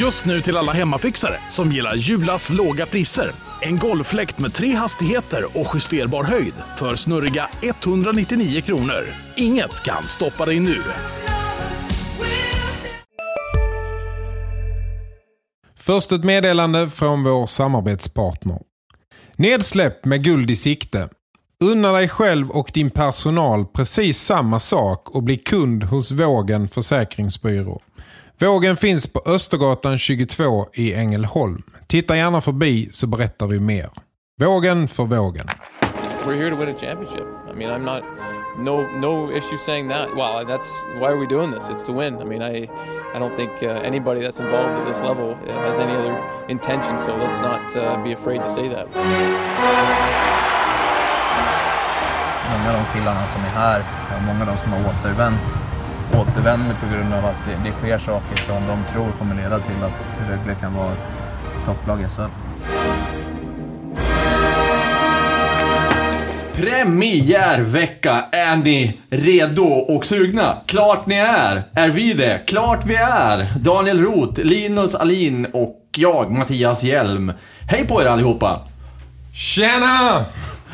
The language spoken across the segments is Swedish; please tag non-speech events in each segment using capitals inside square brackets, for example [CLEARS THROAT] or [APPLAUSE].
Just nu till alla hemmafixare som gillar Julas låga priser. En golffläkt med tre hastigheter och justerbar höjd för snurriga 199 kronor. Inget kan stoppa dig nu. Först ett meddelande från vår samarbetspartner. Nedsläpp med guld i sikte. Unna dig själv och din personal precis samma sak och bli kund hos Vågen Försäkringsbyrå. Vågen finns på Östergatan 22 i Ängelholm. Titta gärna förbi så berättar vi mer. Vågen för vågen. We're here to win a championship. I mean, I'm not no no issue saying that. Well, that's why are we doing this? It's to win. I mean, I I don't think uh, anybody that's involved at this level uh, has any other intention. So let's not uh, be afraid to say that. Många av de killarna som är här, många av de som har återvänt, återvänder på grund av att det, det sker saker som de tror kommer leda till att Rögle kan vara topplag i SHL. Premiärvecka! Är ni redo och sugna? Klart ni är! Är vi det? Klart vi är! Daniel Roth, Linus Alin och jag, Mattias Hjelm. Hej på er allihopa! Tjena!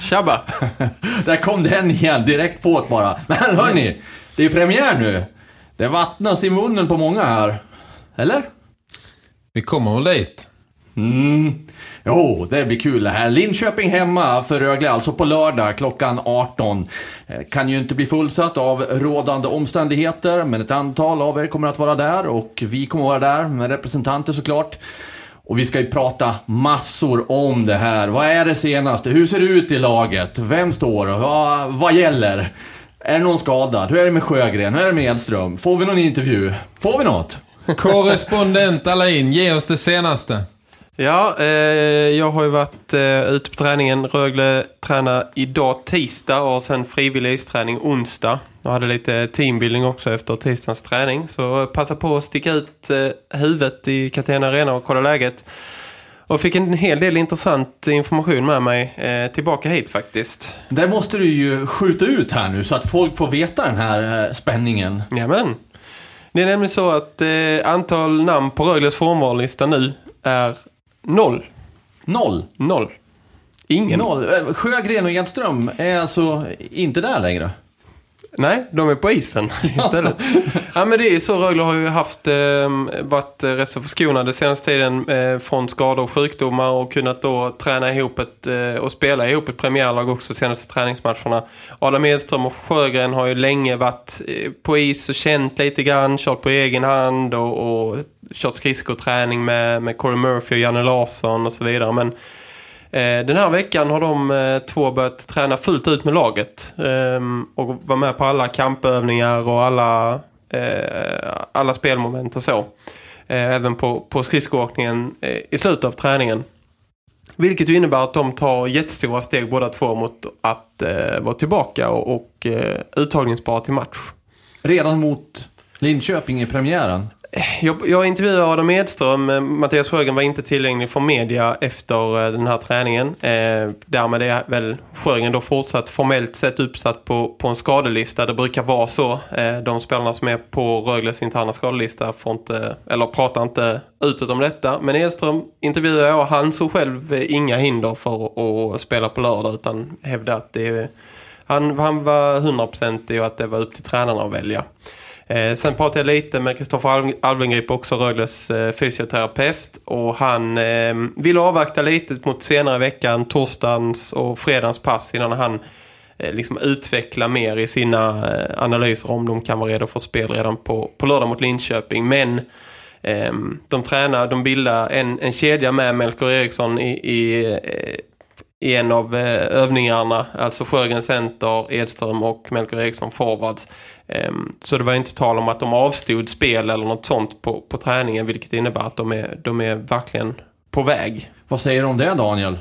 Tjabba! [LAUGHS] Där kom den igen, direkt på bara. Men hörni, det är ju premiär nu. Det vattnas i munnen på många här. Eller? Vi kommer väl dit. Mm. Jo, det blir kul det här. Linköping hemma för Rögle, alltså på lördag klockan 18. Eh, Kan ju inte bli fullsatt av rådande omständigheter, men ett antal av er kommer att vara där och vi kommer att vara där med representanter såklart. Och vi ska ju prata massor om det här. Vad är det senaste? Hur ser det ut i laget? Vem står? Vad, vad gäller? Är det någon skadad? Hur är det med Sjögren? Hur är det med Edström? Får vi någon intervju? Får vi något? Korrespondent Alain, ge oss det senaste. Ja, eh, jag har ju varit eh, ute på träningen. Rögle tränar idag tisdag och sen frivillig isträning onsdag. Jag hade lite teambuilding också efter tisdagens träning. Så passa på att sticka ut eh, huvudet i Catena Arena och kolla läget. Och fick en hel del intressant information med mig eh, tillbaka hit faktiskt. Det måste du ju skjuta ut här nu så att folk får veta den här eh, spänningen. Jajamän. Det är nämligen så att eh, antal namn på Rögles formvallista nu är noll. Noll. Noll. Ingen. Noll. Eh, Sjögren och Edström är alltså inte där längre. Nej, de är på isen [LAUGHS] istället. ja, men det är så. Rögle har ju haft, ehm, eh, varit rätt så förskonade senaste tiden eh, från skador och sjukdomar och kunnat då träna ihop ett, eh, och spela ihop ett premiärlag också senaste träningsmatcherna. Adam Edström och Sjögren har ju länge varit eh, på is och känt lite grann, kört på egen hand och, och kört skridskoträning med, med Corey Murphy och Janne Larsson och så vidare. Men Eh, den här veckan har de eh, två börjat träna fullt ut med laget ehm, och vara med på alla kampövningar och alla, eh, alla spelmoment och så. Även på, på skridskoåkningen i slutet av träningen. Vilket ju innebär att de tar jättestora steg båda två mot att vara tillbaka och, och uttagningsbara till match. Redan mot Linköping i premiären. Jag, jag intervjuade Adam Edström. Eh, Mattias Sjögren var inte tillgänglig för media efter eh, den här träningen. Eh, därmed är väl Sjögren då fortsatt formellt sett uppsatt på, på en skadelista. Det brukar vara så. Eh, de spelarna som är på Rögles interna skadelista får inte, eller pratar inte utåt om detta. Men Edström intervjuade jag och han såg själv inga hinder för att spela på lördag utan hävdade att det är han, han var 100% att det var upp till tränarna att välja. Eh, sen pratade jag lite med Kristoffer Alvengrip, också Rögles eh, fysioterapeut. Och han eh, ville avvakta lite mot senare i veckan, torsdagens och fredagens pass innan han eh, liksom utvecklar mer i sina eh, analyser om de kan vara redo för spel redan på, på lördag mot Linköping. Men eh, de tränar, de bildar en, en kedja med Melker Eriksson i, i eh, i en av eh, övningarna, alltså Sjögren center, Edström och Melker Eriksson forwards. Ehm, Så det var inte tal om att de avstod spel eller något sånt på, på träningen, vilket innebär att de är, de är verkligen på väg. Vad säger du om det Daniel?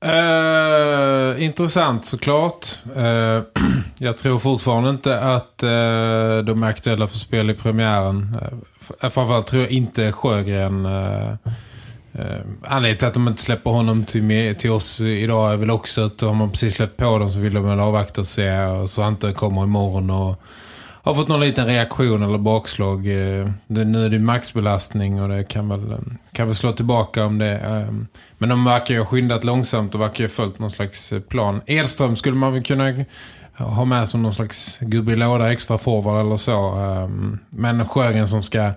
Eh, intressant såklart. Uh, [CLEARS THROAT] jag tror fortfarande inte att uh, de är aktuella för spel i premiären. Uh, framförallt tror jag inte Sjögren... Eh, anledningen till att de inte släpper honom till, till oss idag är väl också att om man precis släppt på dem så vill de väl avvakta och se och så inte kommer imorgon och har fått någon liten reaktion eller bakslag. Eh, det, nu är det maxbelastning och det kan väl, eh, kan väl slå tillbaka om det. Eh, men de verkar ju ha skyndat långsamt och verkar ju ha följt någon slags eh, plan. Edström skulle man väl kunna ha med som någon slags gubbe i låda extra forward eller så. Eh, men Sjögren som ska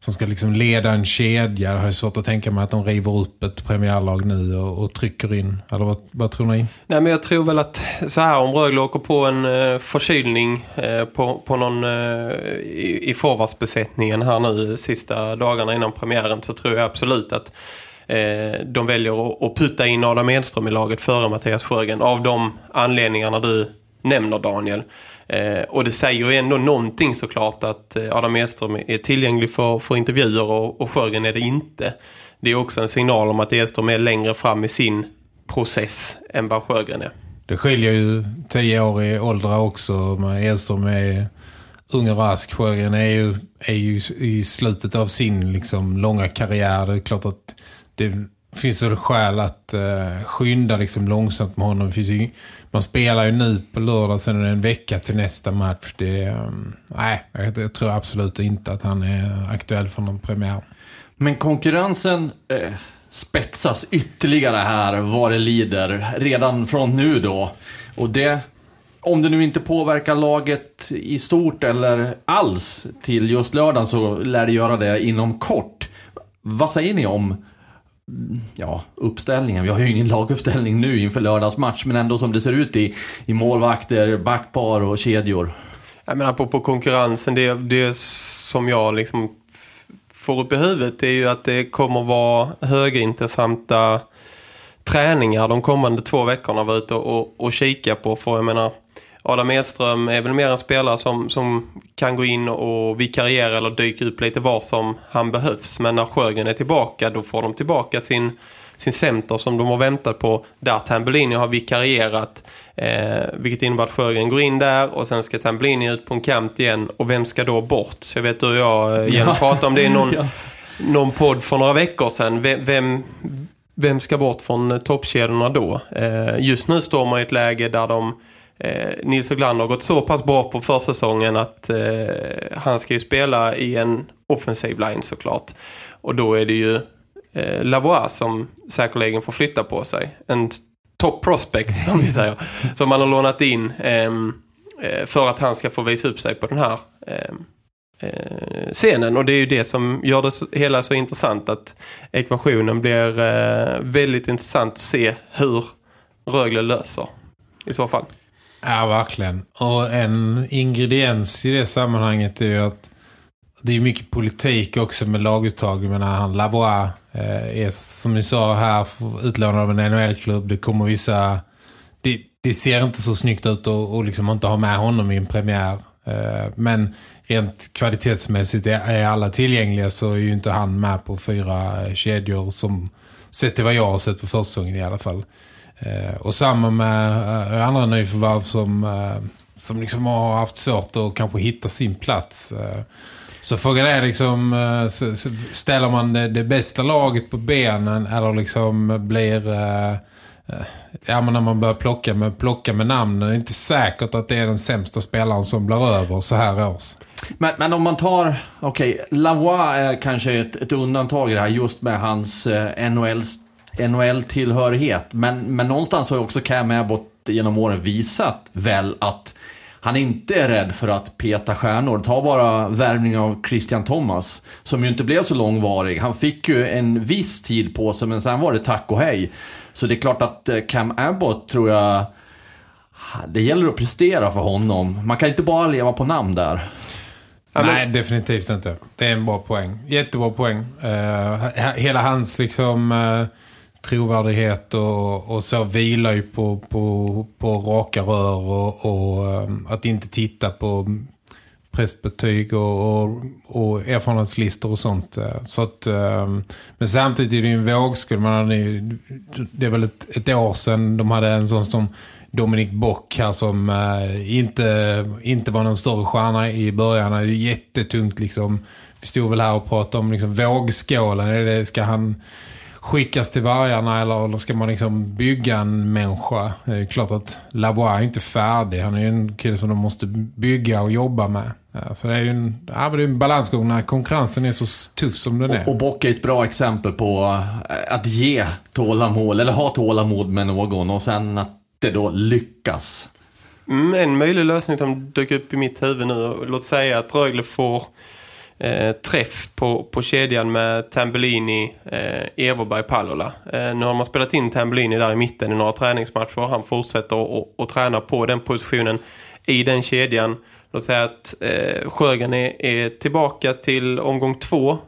som ska liksom leda en kedja. Jag har svårt att tänka mig att de river upp ett premiärlag nu och, och trycker in. Eller vad, vad, tror ni? Nej, men jag tror väl att så här om Rögle åker på en eh, förkylning eh, på, på någon eh, i, i forwardsbesättningen här nu sista dagarna innan premiären så tror jag absolut att eh, de väljer att, att putta in Adam Edström i laget före Mattias Sjögren av de anledningarna du nämner Daniel. Eh, och det säger ju ändå någonting såklart att eh, Adam Edström är tillgänglig för, för intervjuer och, och Sjögren är det inte. Det är också en signal om att Edström är längre fram i sin process än vad Sjögren är. Det skiljer ju tio år i åldrar också. Men Edström är ung och rask. Sjögren är ju, är ju i slutet av sin liksom, långa karriär. Det är klart att det finns det skäl att eh, skynda liksom långsamt med honom. Finns ju, man spelar ju nu på lördag, sen är det en vecka till nästa match. Det, um, nej, jag, jag, tror absolut inte att han är aktuell för någon premiär. Men konkurrensen eh, spetsas ytterligare här vad det lider. Redan från nu då. Och det, om det nu inte påverkar laget i stort eller alls till just lördagen så lär det göra det inom kort. Vad säger ni om ja, uppställningen. Vi har ju ingen laguppställning nu inför lördagsmatch, men ändå som det ser ut i, i målvakter, backpar och kedjor. Jag menar, på, på konkurrensen, det, det som jag liksom får upp i huvudet är ju att det kommer vara högintressanta träningar de kommande två veckorna Att vara ute och, och, och kika på. För jag menar, Adam Edström är väl mer en spelare som, som kan gå in och vikariera eller dyka upp lite var som han behövs. Men när Sjögren är tillbaka då får de tillbaka sin, sin center som de har väntat på. Där Tambellini har vikarierat. Eh, vilket innebär att Sjögren går in där och sen ska Tambellini ut på en kant igen. Och vem ska då bort? Jag vet hur jag eh, igen pratar om det i [LAUGHS] någon, ja. någon podd för några veckor sedan. Vem, vem, vem ska bort från toppkedjorna då? Eh, just nu står man i ett läge där de eh, Nils Oglander har gått så pass bra på försäsongen att eh, han ska ju spela i en offensiv line såklart. Och då är det ju eh, Lavois som säkerligen får flytta på sig. En top prospect som vi säger. [LAUGHS] som man har lånat in ehm, eh, för att han ska få visa upp sig på den här ehm, eh, scenen. Och det är ju det som gör det hela så intressant att ekvationen blir eh, väldigt intressant att se hur Rögle löser i så fall. Ja, verkligen. Och en ingrediens i det sammanhanget är ju att det är mycket politik också med laguttag. Jag menar, han Lavois eh, är som ni sa här utlånad av en NHL-klubb. Det kommer vissa... Det, det, ser inte så snyggt ut att och liksom inte ha med honom i en premiär. Eh, men rent kvalitetsmässigt är, är alla tillgängliga så är ju inte han med på fyra eh, kedjor som sett till vad jag har sett på försäsongen i alla fall. Eh, och samma med eh, andra nyförvärv som, eh, som liksom har haft svårt att kanske hitta sin plats. Eh, så frågan är liksom, eh, ställer man det, det bästa laget på benen eller liksom blir... Eh, ja, men när man börjar plocka med, plocka med namn. Det är inte säkert att det är den sämsta spelaren som blir över så här års. Men, men om man tar, okej, okay, Lavois är kanske ett, ett undantag i det här just med hans eh, NHL NHL-tillhörighet. Men, men någonstans har ju också Cam Abbott genom åren visat väl att han inte är rädd för att peta stjärnor. Ta bara värvning av Christian Thomas, som ju inte blev så långvarig. Han fick ju en viss tid på sig, men sen var det tack och hej. Så det är klart att eh, Cam Abbott tror jag... Det gäller att prestera för honom. Man kan inte bara leva på namn där. Nej, definitivt inte. Det är en bra poäng. Jättebra poäng. Uh, hela hans liksom... Uh trovärdighet och, och så vilar ju på, på, på raka rör och, och ehm, att inte titta på pressbetyg och, och, och erfarenhetslistor och sånt. Eh. Så att, ehm, men samtidigt är det ju en vågskull. Man hade, det är väl ett, ett år sedan de hade en sån som Dominik Bock här som eh, inte, inte var någon större stjärna i början. Det är jättetungt liksom. Vi stod väl här och pratade om liksom, vågskålen. Ska han skickas till vargarna eller, eller ska man liksom bygga en människa? Det är klart att Lavois är inte färdig. Han är ju en kille som de måste bygga och jobba med. Ja, så det är ju en, ja, det är en balansgång när konkurrensen är så tuff som den är. Och, och Bock är ett bra exempel på eh, att ge tålamod, eller ha tålamod med någon och sen att det då lyckas. Mm, en möjlig lösning som dök upp i mitt huvud nu. Låt säga att Rögle får eh, träff på, på kedjan med Tambellini, eh, Everberg, Pallola. Eh, nu har man spelat in Tambellini där i mitten i några träningsmatcher. Han fortsätter att träna på den positionen i den kedjan. Låt säga att eh, Sjögren är, är tillbaka till omgång två.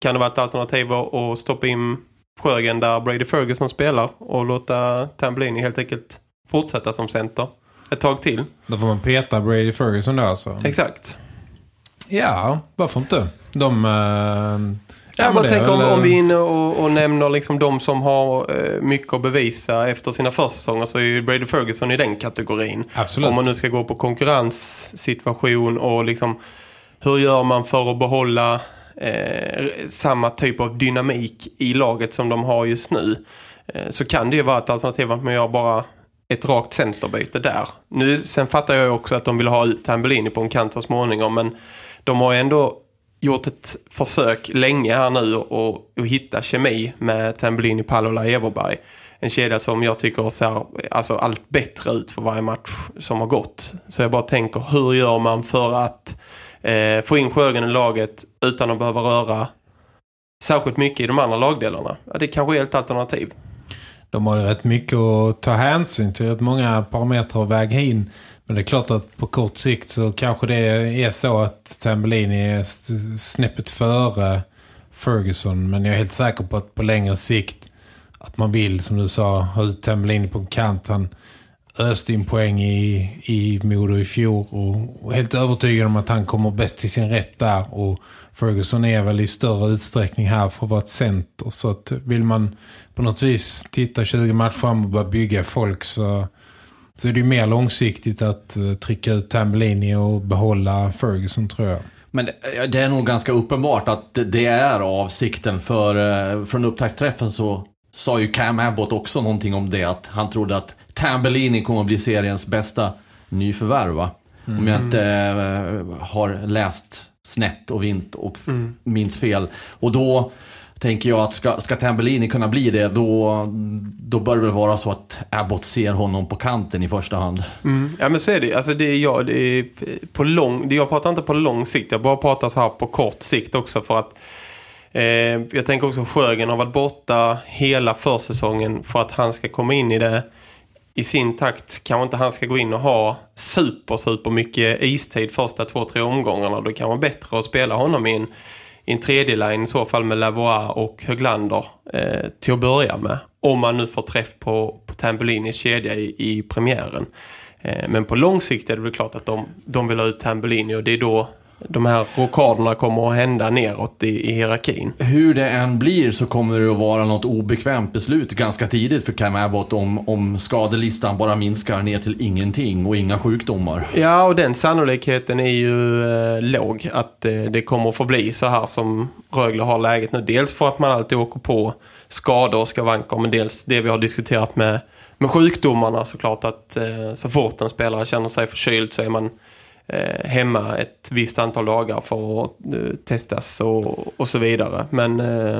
Kan det vara ett alternativ att stoppa in Sjögren där Brady Ferguson spelar och låta Tambellini helt enkelt fortsätta som center ett tag till. Då får man peta Brady Ferguson där alltså. Exakt. Ja, varför inte? De... Uh... Ja, jag bara tänker om, om vi är inne och, och nämner liksom de som har eh, mycket att bevisa efter sina försäsonger så är ju Brady Ferguson i den kategorin. Absolut. Om man nu ska gå på konkurrenssituation och liksom hur gör man för att behålla eh, samma typ av dynamik i laget som de har just nu. Eh, så kan det ju vara ett alternativ att man gör bara ett rakt centerbyte där. Nu, sen fattar jag också att de vill ha ut Tambellini på en kant så småningom men de har ändå gjort ett försök länge här nu och, och hitta kemi med Tambellini, Pallola, Everberg. En kedja som jag tycker ser alltså, allt bättre ut för varje match som har gått. Så jag bara tänker, hur gör man för att eh, få in Sjögren i laget utan att behöva röra särskilt mycket i de andra lagdelarna? Ja, det kanske är ett alternativ. De har ju rätt mycket att ta hänsyn till, rätt många parametrar att väga in. Men det är klart att på kort sikt så kanske det är så att Tambellini är snäppet före Ferguson. Men jag är helt säker på att på längre sikt att man vill, som du sa, ha ut Tambellini på en kant. Han öste in poäng i, i Modo i fjol och, och helt övertygad om att han kommer bäst till sin rätt där. Och Ferguson är väl i större utsträckning här för att vara ett center. Så att vill man på något vis titta 20 matcher fram och börja bygga folk så så är det ju mer långsiktigt att uh, trycka ut Tambellini och behålla Ferguson tror jag. Men det är nog ganska uppenbart att det är avsikten för uh, från upptaktsträffen så sa ju Cam Abbott också någonting om det att han trodde att Tambellini kommer att bli seriens bästa nyförvärv mm. Om jag inte uh, har läst snett och vint och mm. minns fel. Och då tänker jag att ska, ska Tambellini kunna bli det, då, då bör det väl vara så att Abbott ser honom på kanten i första hand. Mm. Ja, men så är det. Alltså, det är jag, det är på lång, jag pratar inte på lång sikt, jag bara pratar så här på kort sikt också för att eh, jag tänker också att Sjögren har varit borta hela försäsongen för att han ska komma in i det i sin takt kanske inte han ska gå in och ha super, super mycket istid första två, tre omgångarna. Då kan vara bättre att spela honom in i en tredje line i så fall med Lavois och Höglander eh, till att börja med. Om man nu får träff på, på Tambolinis kedja i, i premiären. Eh, men på lång sikt är det väl klart att de, de vill ha ut Tambellini och det är då de här rockaderna kommer att hända neråt i, i hierarkin. Hur det än blir så kommer det att vara något obekvämt beslut ganska tidigt för Cam Abbott om, om skadelistan bara minskar ner till ingenting och inga sjukdomar. Ja, och den sannolikheten är ju eh, låg att eh, det kommer att få bli så här som Rögle har läget nu. Dels för att man alltid åker på skador och skavanker, men dels det vi har diskuterat med, med sjukdomarna såklart att eh, så fort en spelare känner sig förkyld så är man eh, hemma ett visst antal dagar för att eh, testas och, och så vidare. Men eh,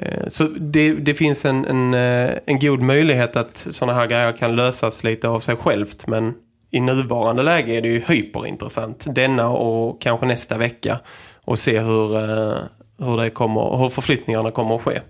eh så det, det finns en, en, eh, en god möjlighet att sådana här grejer kan lösas lite av sig självt. Men i nuvarande läge är det ju hyperintressant. Denna och kanske nästa vecka. Och se hur, eh, hur, det kommer, hur förflyttningarna kommer att ske.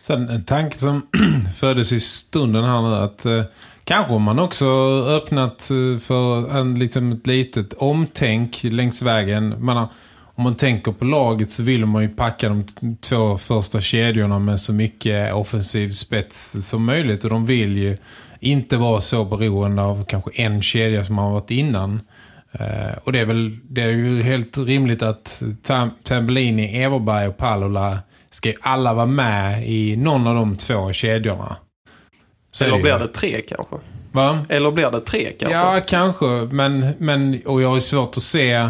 Sen en tanke som [CLEARS THROAT] föddes i stunden här nu att eh, Kanske om man också öppnat eh, för en, liksom ett litet omtänk längs vägen. Man har, om man tänker på laget så vill man ju packa de två första kedjorna med så mycket offensiv spets som möjligt. Och de vill ju inte vara så beroende av kanske en kedja som har varit innan. Uh, och det är väl det är ju helt rimligt att Tam Tambellini, Everberg och Palola ska ju alla vara med i någon av de två kedjorna. Eller blir det tre kanske? Va? Eller blir det tre kanske? Ja, kanske. Men, men, och jag har svårt att se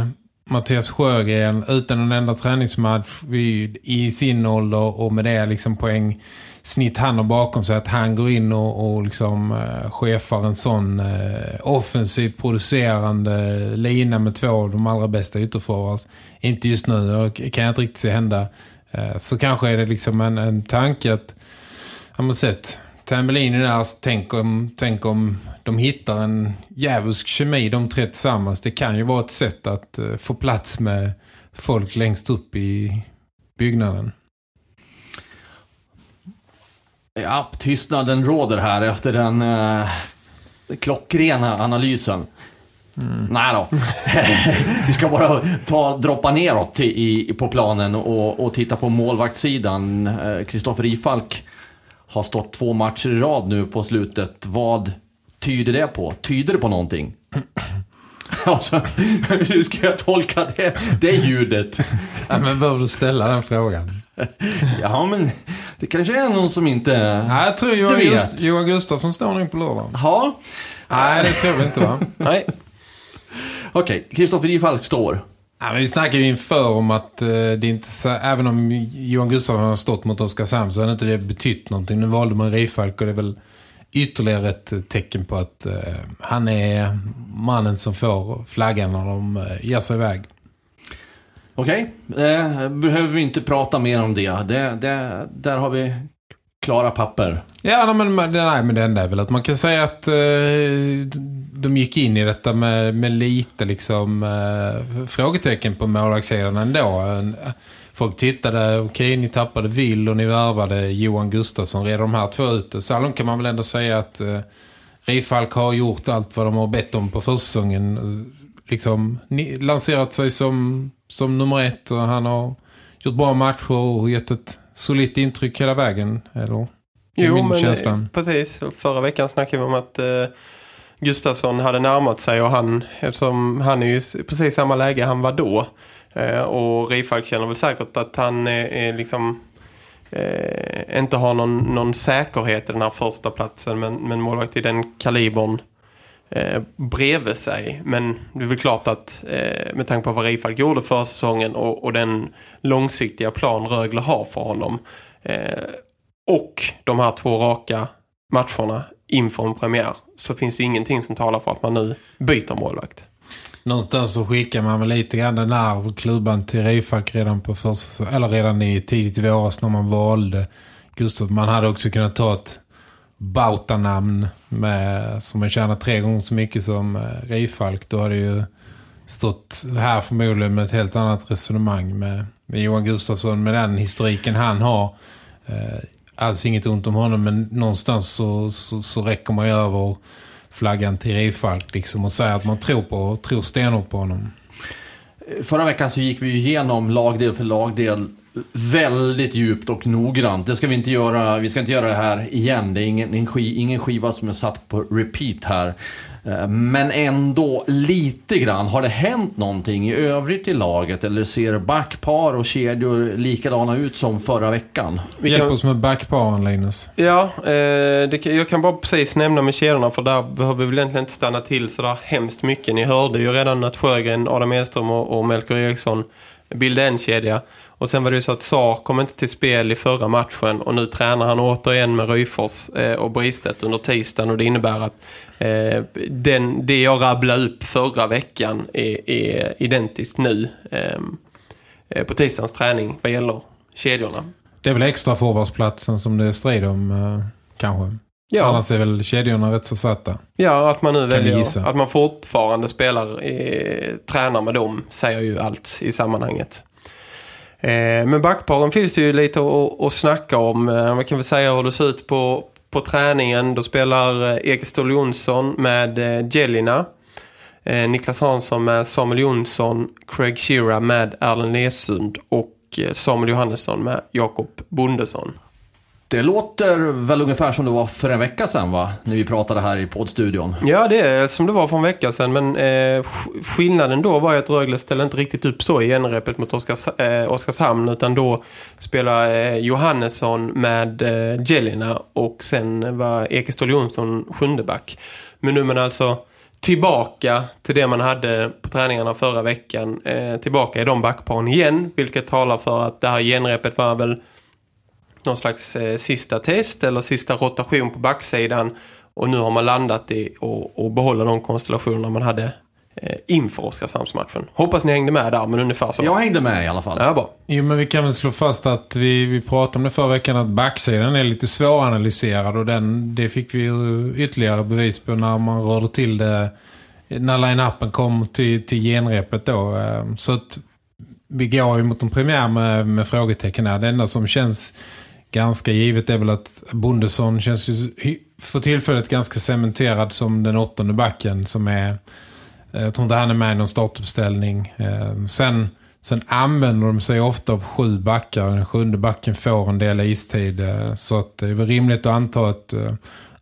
Mattias Sjögren utan en enda träningsmatch vid, i sin ålder och med det liksom poäng snitt han har bakom sig att han går in och, och liksom eh, chefar en sån eh, offensiv producerande lina med två av de allra bästa ytterforwards. Inte just nu, och kan jag inte riktigt se hända. Eh, så kanske är det liksom en, en tanke att har sett Tambellini där, tänk om, tänk om de hittar en jävulsk kemi de tre tillsammans. Det kan ju vara ett sätt att uh, få plats med folk längst upp i byggnaden. Ja, tystnaden råder här efter den eh, klockrena analysen. Mm. Nej då. [LAUGHS] Vi ska bara ta, droppa neråt i, i, på planen och, och titta på målvaktssidan. Kristoffer eh, Ifalk har stått två matcher i rad nu på slutet. Vad tyder det på? Tyder det på någonting? [CLEARS THROAT] Alltså, [LAUGHS] hur ska jag tolka det, det ljudet? [LAUGHS] Ja, men behöver du ställa den frågan? [LAUGHS] Ja, men det kanske är någon som inte Nej, jag tror Johan, Gust Johan Gustafsson står nu på lördag. Ja. Nej, det tror vi inte va? Nej. Okej, okay. Kristoffer Ifalk står. Ja, men vi snackade ju inför om att eh, det inte så, även om Johan Gustafsson har stått mot Oskarshamn så har inte det betytt någonting. Nu valde man Rifalk och det är väl ytterligare ett tecken på att eh, han är mannen som får flaggan när de eh, ger sig iväg. Okej, okay. eh, behöver vi inte prata mer om det. det, det där har vi klara papper. Ja, men, nej, men det enda är väl att man kan säga att eh, de gick in i detta med, med lite liksom eh, frågetecken på målvaktssidan ändå. Folk tittade, okej okay, ni tappade Vill och ni värvade Johan Gustafsson redan de här två ute. Så allom kan man väl ändå säga att eh, Rifalk har gjort allt vad de har bett om på försäsongen. Eh, liksom lanserat sig som, som nummer ett och han har gjort bra matcher och gett ett solitt intryck hela vägen, eller? Jo, men känslan. precis. Förra veckan snackade vi om att eh, Gustafsson hade närmat sig och han, eftersom han är ju precis samma läge han var då. Eh, och Rifalk känner väl säkert att han är, är liksom eh, inte har någon, någon säkerhet i den här första platsen men, men målvakt i den kalibern eh, bredvid sig. Men det är väl klart att eh, med tanke på vad Rifalk gjorde förra säsongen och, och den långsiktiga plan Rögle har för honom eh, och de här två raka matcherna inför en premiär så finns det ingenting som talar för att man nu byter målvakt. Någonstans så skickar man väl lite grann den här klubban till Rifalk redan på första, eller redan i tidigt i våras när man valde Gustav. Man hade också kunnat ta ett bautanamn, med, som man tjänar tre gånger så mycket som eh, Rifalk. Då hade ju stått här förmodligen med ett helt annat resonemang med, med Johan Gustafsson med den historiken han har. Eh, alls inget ont om honom men någonstans så, så, så räcker man ju över flaggan till Rifalk liksom och säger att man tror på tror stenhårt på honom. Förra veckan så gick vi igenom lagdel för lagdel väldigt djupt och noggrant. Det ska vi inte göra. Vi ska inte göra det här igen. Det är ingen, ingen skiva som är satt på repeat här. Eh, men ändå lite grann. Har det hänt någonting i övrigt i laget? Eller ser backpar och kedjor likadana ut som förra veckan? Vi Hjälp oss med backparen, Linus. Ja, eh, det, jag kan bara precis nämna med kedjorna för där behöver vi väl egentligen inte stanna till så där hemskt mycket. Ni hörde ju redan att Sjögren, Adam Edström och, och Melker Eriksson bildade en kedja. Och sen var det ju så att Sar kom inte till spel i förra matchen och nu tränar han återigen med Ryfors eh, och Bristet under tisdagen och det innebär att eh, den, det jag rabblade upp förra veckan är, är identiskt nu eh, på tisdagens träning vad gäller kedjorna. Det är väl extra forwardsplatsen som det är strid om eh, kanske? Ja. Annars är väl kedjorna rätt så satta. Ja, att man nu väljer att man fortfarande spelar, eh, tränar med dem säger ju allt i sammanhanget. Eh, men backparen finns det ju lite att, att snacka om. Eh, man kan väl säga hur det ser ut på, på träningen. Då spelar eh, Ekestol Jonsson med Jelina. Niklas Hansson med Samuel Jonsson. Craig Shearer med Erlen Lesund. Och Samuel Johannesson med Jakob Bondesson. Det låter väl ungefär som det var för en vecka sedan va? När vi pratade här i poddstudion. Ja, det är som det var för en vecka sedan. Men eh, skillnaden då var ju att Rögle ställde inte riktigt upp så i genrepet mot Oskars, eh, Oskarshamn. Utan då spelade eh, Johannesson med eh, Jelina och sen var Ekestål Jonsson sjunde back. Men nu men alltså tillbaka till det man hade på träningarna förra veckan. Eh, tillbaka i de backparen igen, vilket talar för att det här genrepet var väl någon slags eh, sista test eller sista rotation på backsidan. Och nu har man landat i och, och behålla de konstellationer man hade eh, inför Oskarshamnsmatchen. Hoppas ni hängde med där, men ungefär så. Jag hängde med i alla fall. Ja, bra. Jo, men vi kan väl slå fast att vi, vi pratade om det förra veckan att backsidan är lite svåranalyserad och den, det fick vi ju ytterligare bevis på när man rörde till det när line-upen kom till, till genrepet då. Eh, Så att vi går ju mot en premiär med, med frågetecken här. Det enda som känns ganska givet är väl att Bondesson känns ju för tillfället ganska cementerad som den åttonde backen som är eh, jag tror inte han är med i någon startuppställning. Eh, Sen, sen använder de sig ofta av sju backar. Den sjunde backen får en del istid. eh, Så att det är väl rimligt att anta att eh,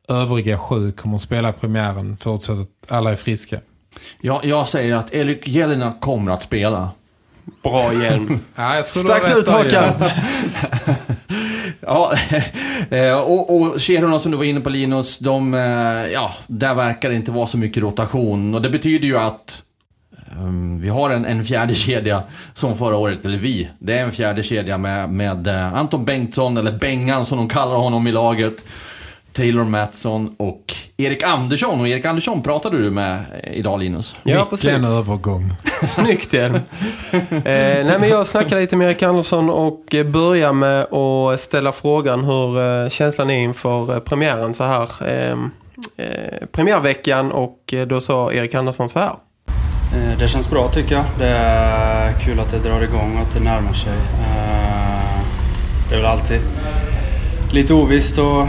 övriga sju kommer att spela premiären förutsatt att alla är friska. Jag, jag säger att Erik Jelena kommer att spela. Bra hjälm. [LAUGHS] Ja, Starkt ut, Håkan. [LAUGHS] Ja, [LAUGHS] eh, och, och Cherona som du var inne på Linus, de, eh, ja, där verkar det inte vara så mycket rotation. Och det betyder ju att um, vi har en, en fjärde kedja som förra året, eller vi. Det är en fjärde kedja med, med eh, Anton Bengtsson, eller Bengan som de kallar honom i laget. Taylor Mattsson och Erik Andersson. Och Erik Andersson pratade du med idag Linus. Ja, Vilken precis. övergång. [LAUGHS] Snyggt hjälm. eh, nej, men jag snackar lite med Erik Andersson och eh, börjar med att ställa frågan hur eh, känslan är inför eh, premiären så här. Eh, eh, premiärveckan och då sa Erik Andersson så här. Det känns bra tycker jag. Det är kul att det drar igång och att det närmar sig. Det är väl alltid lite ovisst och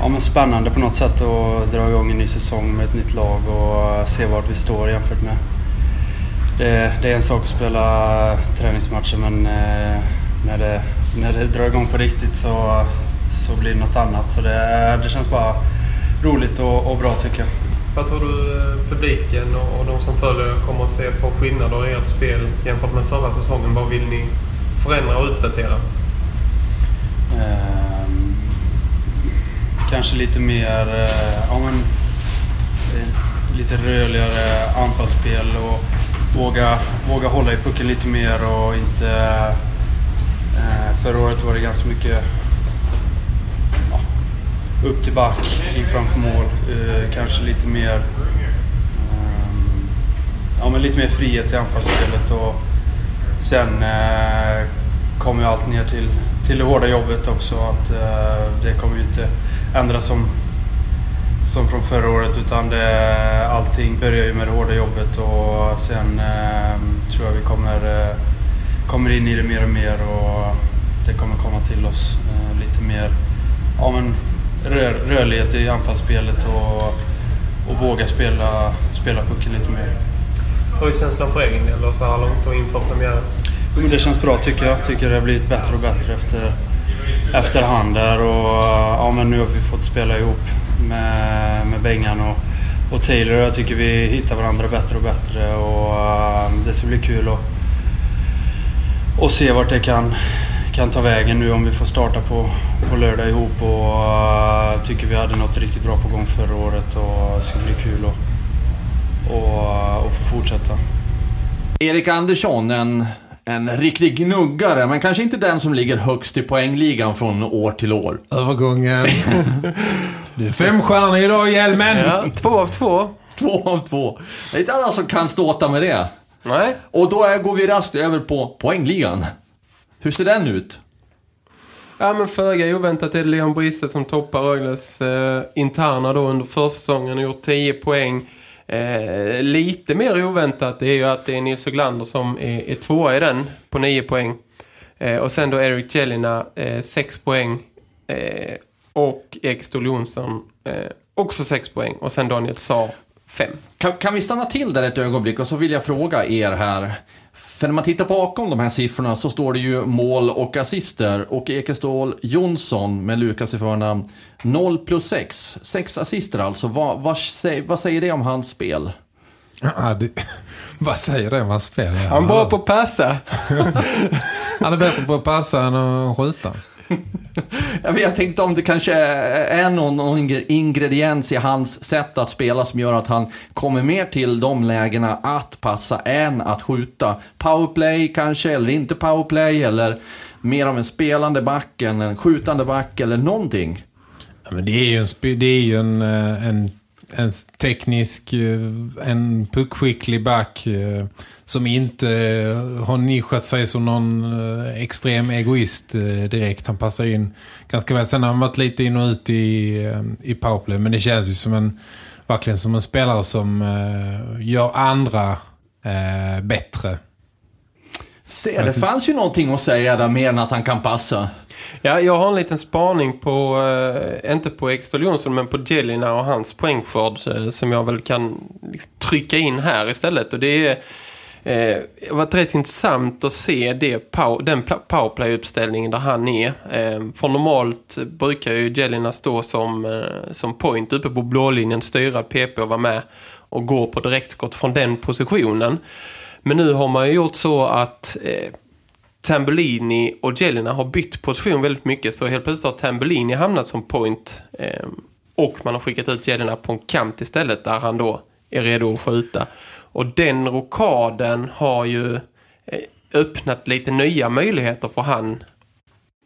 ja, men spännande på något sätt att dra igång en ny säsong med ett nytt lag och se vart vi står jämfört med... Det, det är en sak att spela träningsmatcher men eh, när det, när det drar igång på riktigt så, så blir det något annat. Så det, det känns bara roligt och, och bra tycker jag. Vad tror du eh, publiken och, de som följer kommer att se för skillnader i ert spel jämfört med förra säsongen? Vad vill ni förändra och uppdatera? Ehm, kanske lite mer, eh, ja men, eh, lite rörligare anfallsspel och våga, våga hålla i pucken lite mer och inte... Eh, förra året var det ganska mycket ja, upp till back, in framför mål. Kanske lite mer ja, men lite mer frihet i anfallsspelet och sen kommer ju allt ner till, till det hårda jobbet också. Att, eh, det kommer ju inte ändras som, som från förra året utan det, allting börjar ju med det hårda jobbet och sen eh, tror jag vi kommer, eh, kommer in i det mer och mer och det kommer komma till oss eh, lite mer ja, men rör, rörlighet i anfallsspelet och, och våga spela, spela pucken lite mer. Hur är känslan för egen del så alltså, här långt och inför premiären? Jo, men det känns bra tycker jag. Tycker det har blivit bättre och bättre efter, efterhand där. Och, ja, men nu har vi fått spela ihop med, med Bengan och, och Taylor. Jag tycker vi hittar varandra bättre och bättre. Och, eh, det ska bli kul att, att se vart det kan, kan ta vägen nu om vi får starta på, på lördag ihop. Och, uh, tycker vi hade något riktigt bra på gång förra året och det ska bli kul att, och, och få fortsätta. Erik Andersson, en, en riktig gnuggare, men kanske inte den som ligger högst i poängligan från år till år. Övergången. [LAUGHS] Du är fem stjärnor idag, hjälmen! Ja, två av två. Två av två. Det är inte alla som kan ståta med det. Nej. Och då är, går vi raskt över på poängligan. Hur ser den ut? Ja men föga oväntat är det Leon Brisse som toppar Rögles eh, interna då under försäsongen och gjort 10 poäng. Eh, lite mer oväntat är ju att det är Nils Höglander som är, är tvåa i den på 9 poäng. Eh, och sen då Erik Jelina 6 eh, poäng. Eh, och Ekstol Jonsson eh, också 6 poäng. Och sen Daniel Saar 5. Kan, kan vi stanna till där ett ögonblick och så vill jag fråga er här. För när man tittar bakom de här siffrorna så står det ju mål och assister. Och Ekestål Jonsson med Lukas i förnamn 0 plus 6. 6 assister alltså. Vad, vad, säger, vad säger det om hans spel? Ja, det, [LAUGHS] vad säger det om hans spel? Han är bra på att passa. [LAUGHS] Han är bättre på att passa än att skjuta. [LAUGHS] Jag vet- inte tänkte om det kanske är någon, någon ingrediens i hans sätt att spela som gör att han kommer mer till de lägena att passa än att skjuta. Powerplay kanske, eller inte powerplay, eller mer av en spelande back än en skjutande back eller någonting. Ja, men det är ju en, det är ju en, eh, en, en teknisk, eh, en puckskicklig back eh, som inte eh, har nischat sig som någon extrem egoist direkt. Han passar in ganska väl. Sen har han varit lite in och ut i, i powerplay. Men det känns ju som en, verkligen som en spelare som gör andra bättre. Se, det fanns ju någonting att säga där mer än att han kan passa. Ja, jag har en liten spaning på, eh, inte på Extol Jonsson men på Jelina och hans poängskörd eh, som jag väl kan liksom, trycka in här istället. Och det är eh, har varit rätt intressant att se det, pow- den powerplay-uppställningen där han är. Eh, för normalt brukar ju Jelina stå som, eh, som point uppe på blålinjen, styra PP och vara med och gå på direktskott från den positionen. Men nu har man ju gjort så att eh, Tambellini och Jelena har bytt position väldigt mycket så helt plötsligt har Tambellini hamnat som point eh, och man har skickat ut Jelena på en kant istället där han då är redo att skjuta. Och den rokaden har ju eh, öppnat lite nya möjligheter för han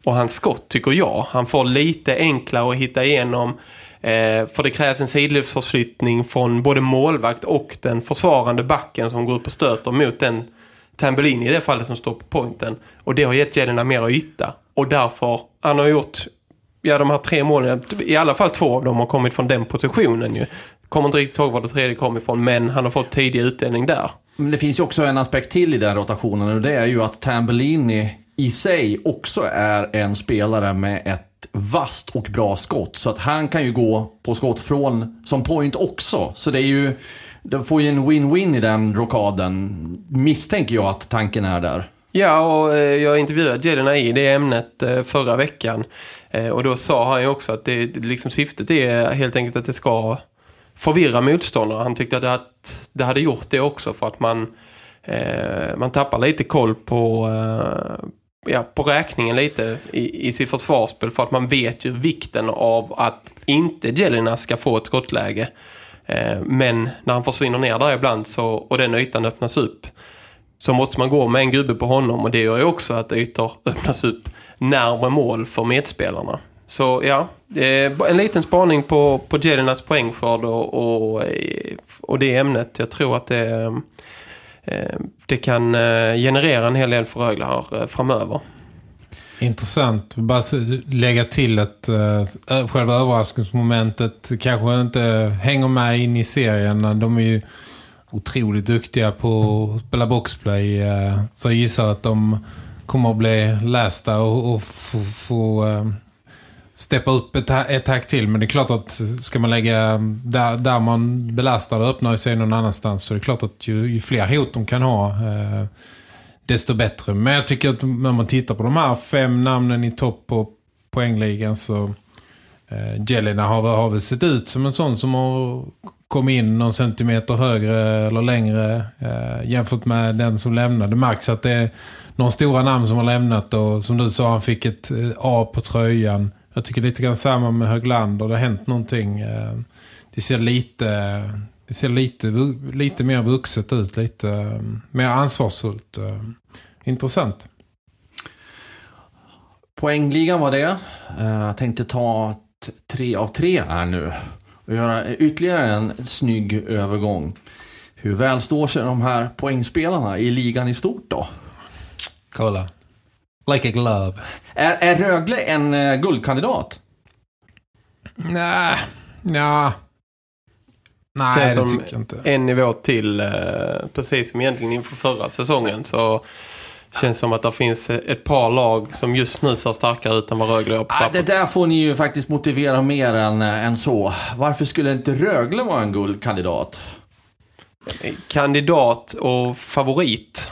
och hans skott tycker jag. Han får lite enklare att hitta igenom Eh, för det krävs en sidledsförflyttning från både målvakt och den försvarande backen som går upp och stöter mot den Tambellini i det fallet som står på pointen. Och det har gett Jelena mer yta. Och därför, han har gjort ja, de här tre målen, i alla fall två av dem har kommit från den positionen ju. Kommer inte riktigt ihåg var det tredje kom ifrån, men han har fått tidig utdelning där. Men det finns ju också en aspekt till i den rotationen och det är ju att Tambellini i sig också är en spelare med ett vast och bra skott. Så att han kan ju gå på skott från som point också. Så det är ju, det får ju en win-win i den rockaden. Misstänker jag att tanken är där. Ja, och eh, jag intervjuade Jelena i det ämnet eh, förra veckan. Eh, och då sa han ju också att det, liksom syftet är helt enkelt att det ska förvirra motståndare. Han tyckte att det, hade gjort det också för att man, man tappar lite koll på, ja, på räkningen lite i, i sitt försvarsspel för att man vet ju vikten av att inte Jelena ska få ett skottläge. Eh, men när han försvinner ner där ibland så, och den ytan öppnas upp så måste man gå med en gubbe på honom och det gör ju också att ytor öppnas upp närmare mål för medspelarna. Så ja, en liten spaning på, på Jelinas poängskörd och, och, eh, och det ämnet. Jag tror att det, Eh, det kan eh, generera en hel del för Rögle här eh, framöver. Intressant. Bara lägga till att uh, själva överraskningsmomentet kanske inte hänger med in i serien. De är ju otroligt duktiga på att spela boxplay. Uh, så jag gissar att de kommer att bli lästa och, och få, få uh, steppa upp ett, ett hack till. Men det är klart att ska man lägga där, där man belastar och öppnar sig någon annanstans så det är klart att ju, ju fler hot de kan ha eh, desto bättre. Men jag tycker att när man tittar på de här fem namnen i topp på poängligan så eh, Jelena har, har väl sett ut som en sån som har kommit in någon centimeter högre eller längre eh, jämfört med den som lämnade. Det märks att det är någon stora namn som har lämnat och som du sa han fick ett eh, A på tröjan. Jag tycker lite grann samma med Höglander. Det har hänt någonting. Eh, det ser lite... Det ser lite, lite mer vuxet ut, lite eh, mer ansvarsfullt. eh. Intressant. Poängligan var det. Jag tänkte ta tre av tre här nu. Och göra ytterligare en snygg övergång. Hur väl står sig de här poängspelarna i ligan i stort då? Kolla. Like a glove. Är, är Rögle en eh, guldkandidat? Nej. Ja. Nej, Känns det tycker jag inte. En nivå till, eh, precis som egentligen inför förra säsongen så känns som att det finns ett par lag som just nu ser starkare ut än vad Rögle gör på Ah, det där får ni ju faktiskt motivera mer än, eh, än så. Varför skulle inte Rögle vara en guldkandidat? Kandidat och favorit.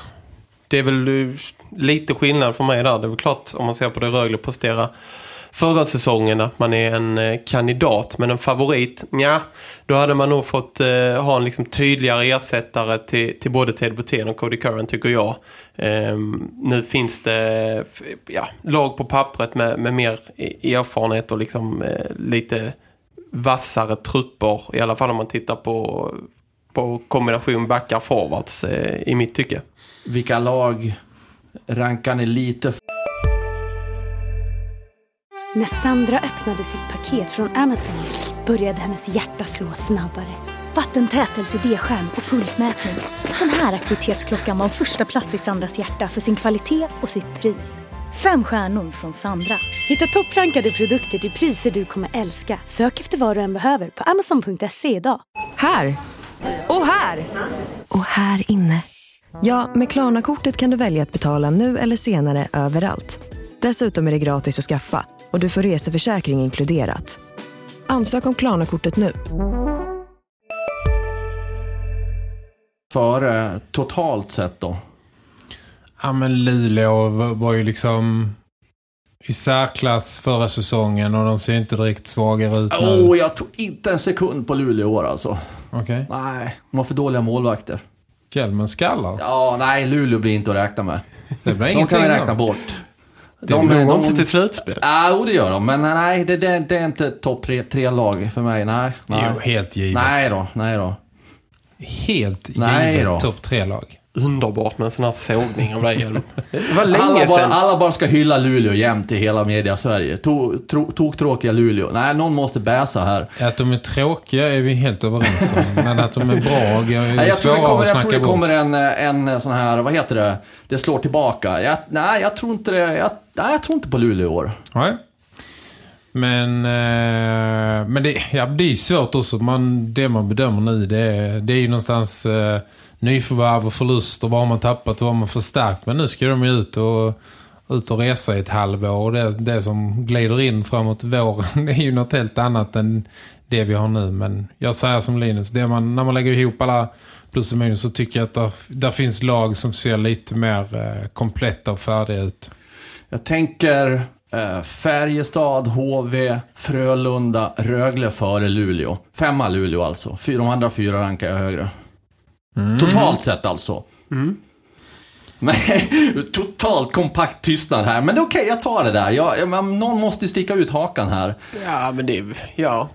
Det är väl eh, lite skillnad för mig där. Det är väl klart om man ser på det Rögle prestera förra säsongen att man är en eh, kandidat. Men en favorit, ja, då hade man nog fått eh, ha en liksom tydligare ersättare till, till både Ted Boutin och Cody Curran tycker jag. Ehm, nu finns det ja, lag på pappret med, med mer e-, erfarenhet och liksom eh, lite vassare trupper. I alla fall om man tittar på, på kombination backar forwards eh, i mitt tycke. Vilka lag rankar ni lite När Sandra öppnade sitt paket från Amazon började hennes hjärta slå snabbare. Vattentät LCD-skärm och pulsmätning. Den här aktivitetsklockan var första plats i Sandras hjärta för sin kvalitet och sitt pris. Fem stjärnor från Sandra. Hitta topprankade produkter till priser du kommer älska. Sök efter vad du än behöver på amazon.se idag. Här! Och här! Och här inne. Ja, med Klarna-kortet kan du välja att betala nu eller senare överallt. Dessutom är det gratis att skaffa och du får reseförsäkring inkluderat. Ansök om Klarna-kortet nu. före totalt sett då? Ja, men Luleå var, var ju liksom i särklass förra säsongen och de ser inte direkt svagare ut nu. Åh, oh, jag tog inte en sekund på Luleå år alltså. Okej. Nej, de har för dåliga målvakter. Fjällman skallar. Ja, nej, Luleå blir inte att räkna med. Det blir De kan vi räkna bort. De, de går inte till slutspel. Ja, jo, det gör de. Men nej, det, det, det är inte topp tre, tre lag för mig. Nej, nej. Jo, helt givet. Nej då, nej då. Helt givet topp tre lag. Underbart med en sån här sågning av dig. [LAUGHS] Det var länge Alla bara, sedan. alla bara ska hylla Luleå jämt i hela media-Sverige. To- tro- Toktråkiga Luleå. Nej, någon måste bäsa här. Att de är tråkiga är vi helt överens om. [LAUGHS] men att de är bra är Nej, jag tror det kommer, att jag tror det kommer en, en sån här, vad heter det? Det slår tillbaka. Jag, nej, jag tror inte det. Jag, nej, jag tror inte på Luleå i år. Nej. Men, eh, men det, ja, det är svårt också. Man, det man bedömer nu det det är ju någonstans eh, nyförvärv och förluster. Vad har man tappat och vad har man förstärkt. Men nu ska de ju ut och, ut och resa i ett halvår. Och det, det som glider in framåt våren [LAUGHS] är ju något helt annat än det vi har nu. Men jag säger som Linus, det man, när man lägger ihop alla plus och minus så tycker jag att där, där finns lag som ser lite mer eh, kompletta och färdiga ut. Jag tänker eh, Färjestad, HV, Frölunda, Rögle före Luleå. Femma Luleå alltså. De andra fyra rankar jag högre. Totalt sett alltså. Men, [LAUGHS] totalt kompakt tystnad här. Men det är okej, jag tar det där. Jag, jag, någon måste ju sticka ut hakan här. Ja, men det. Ja.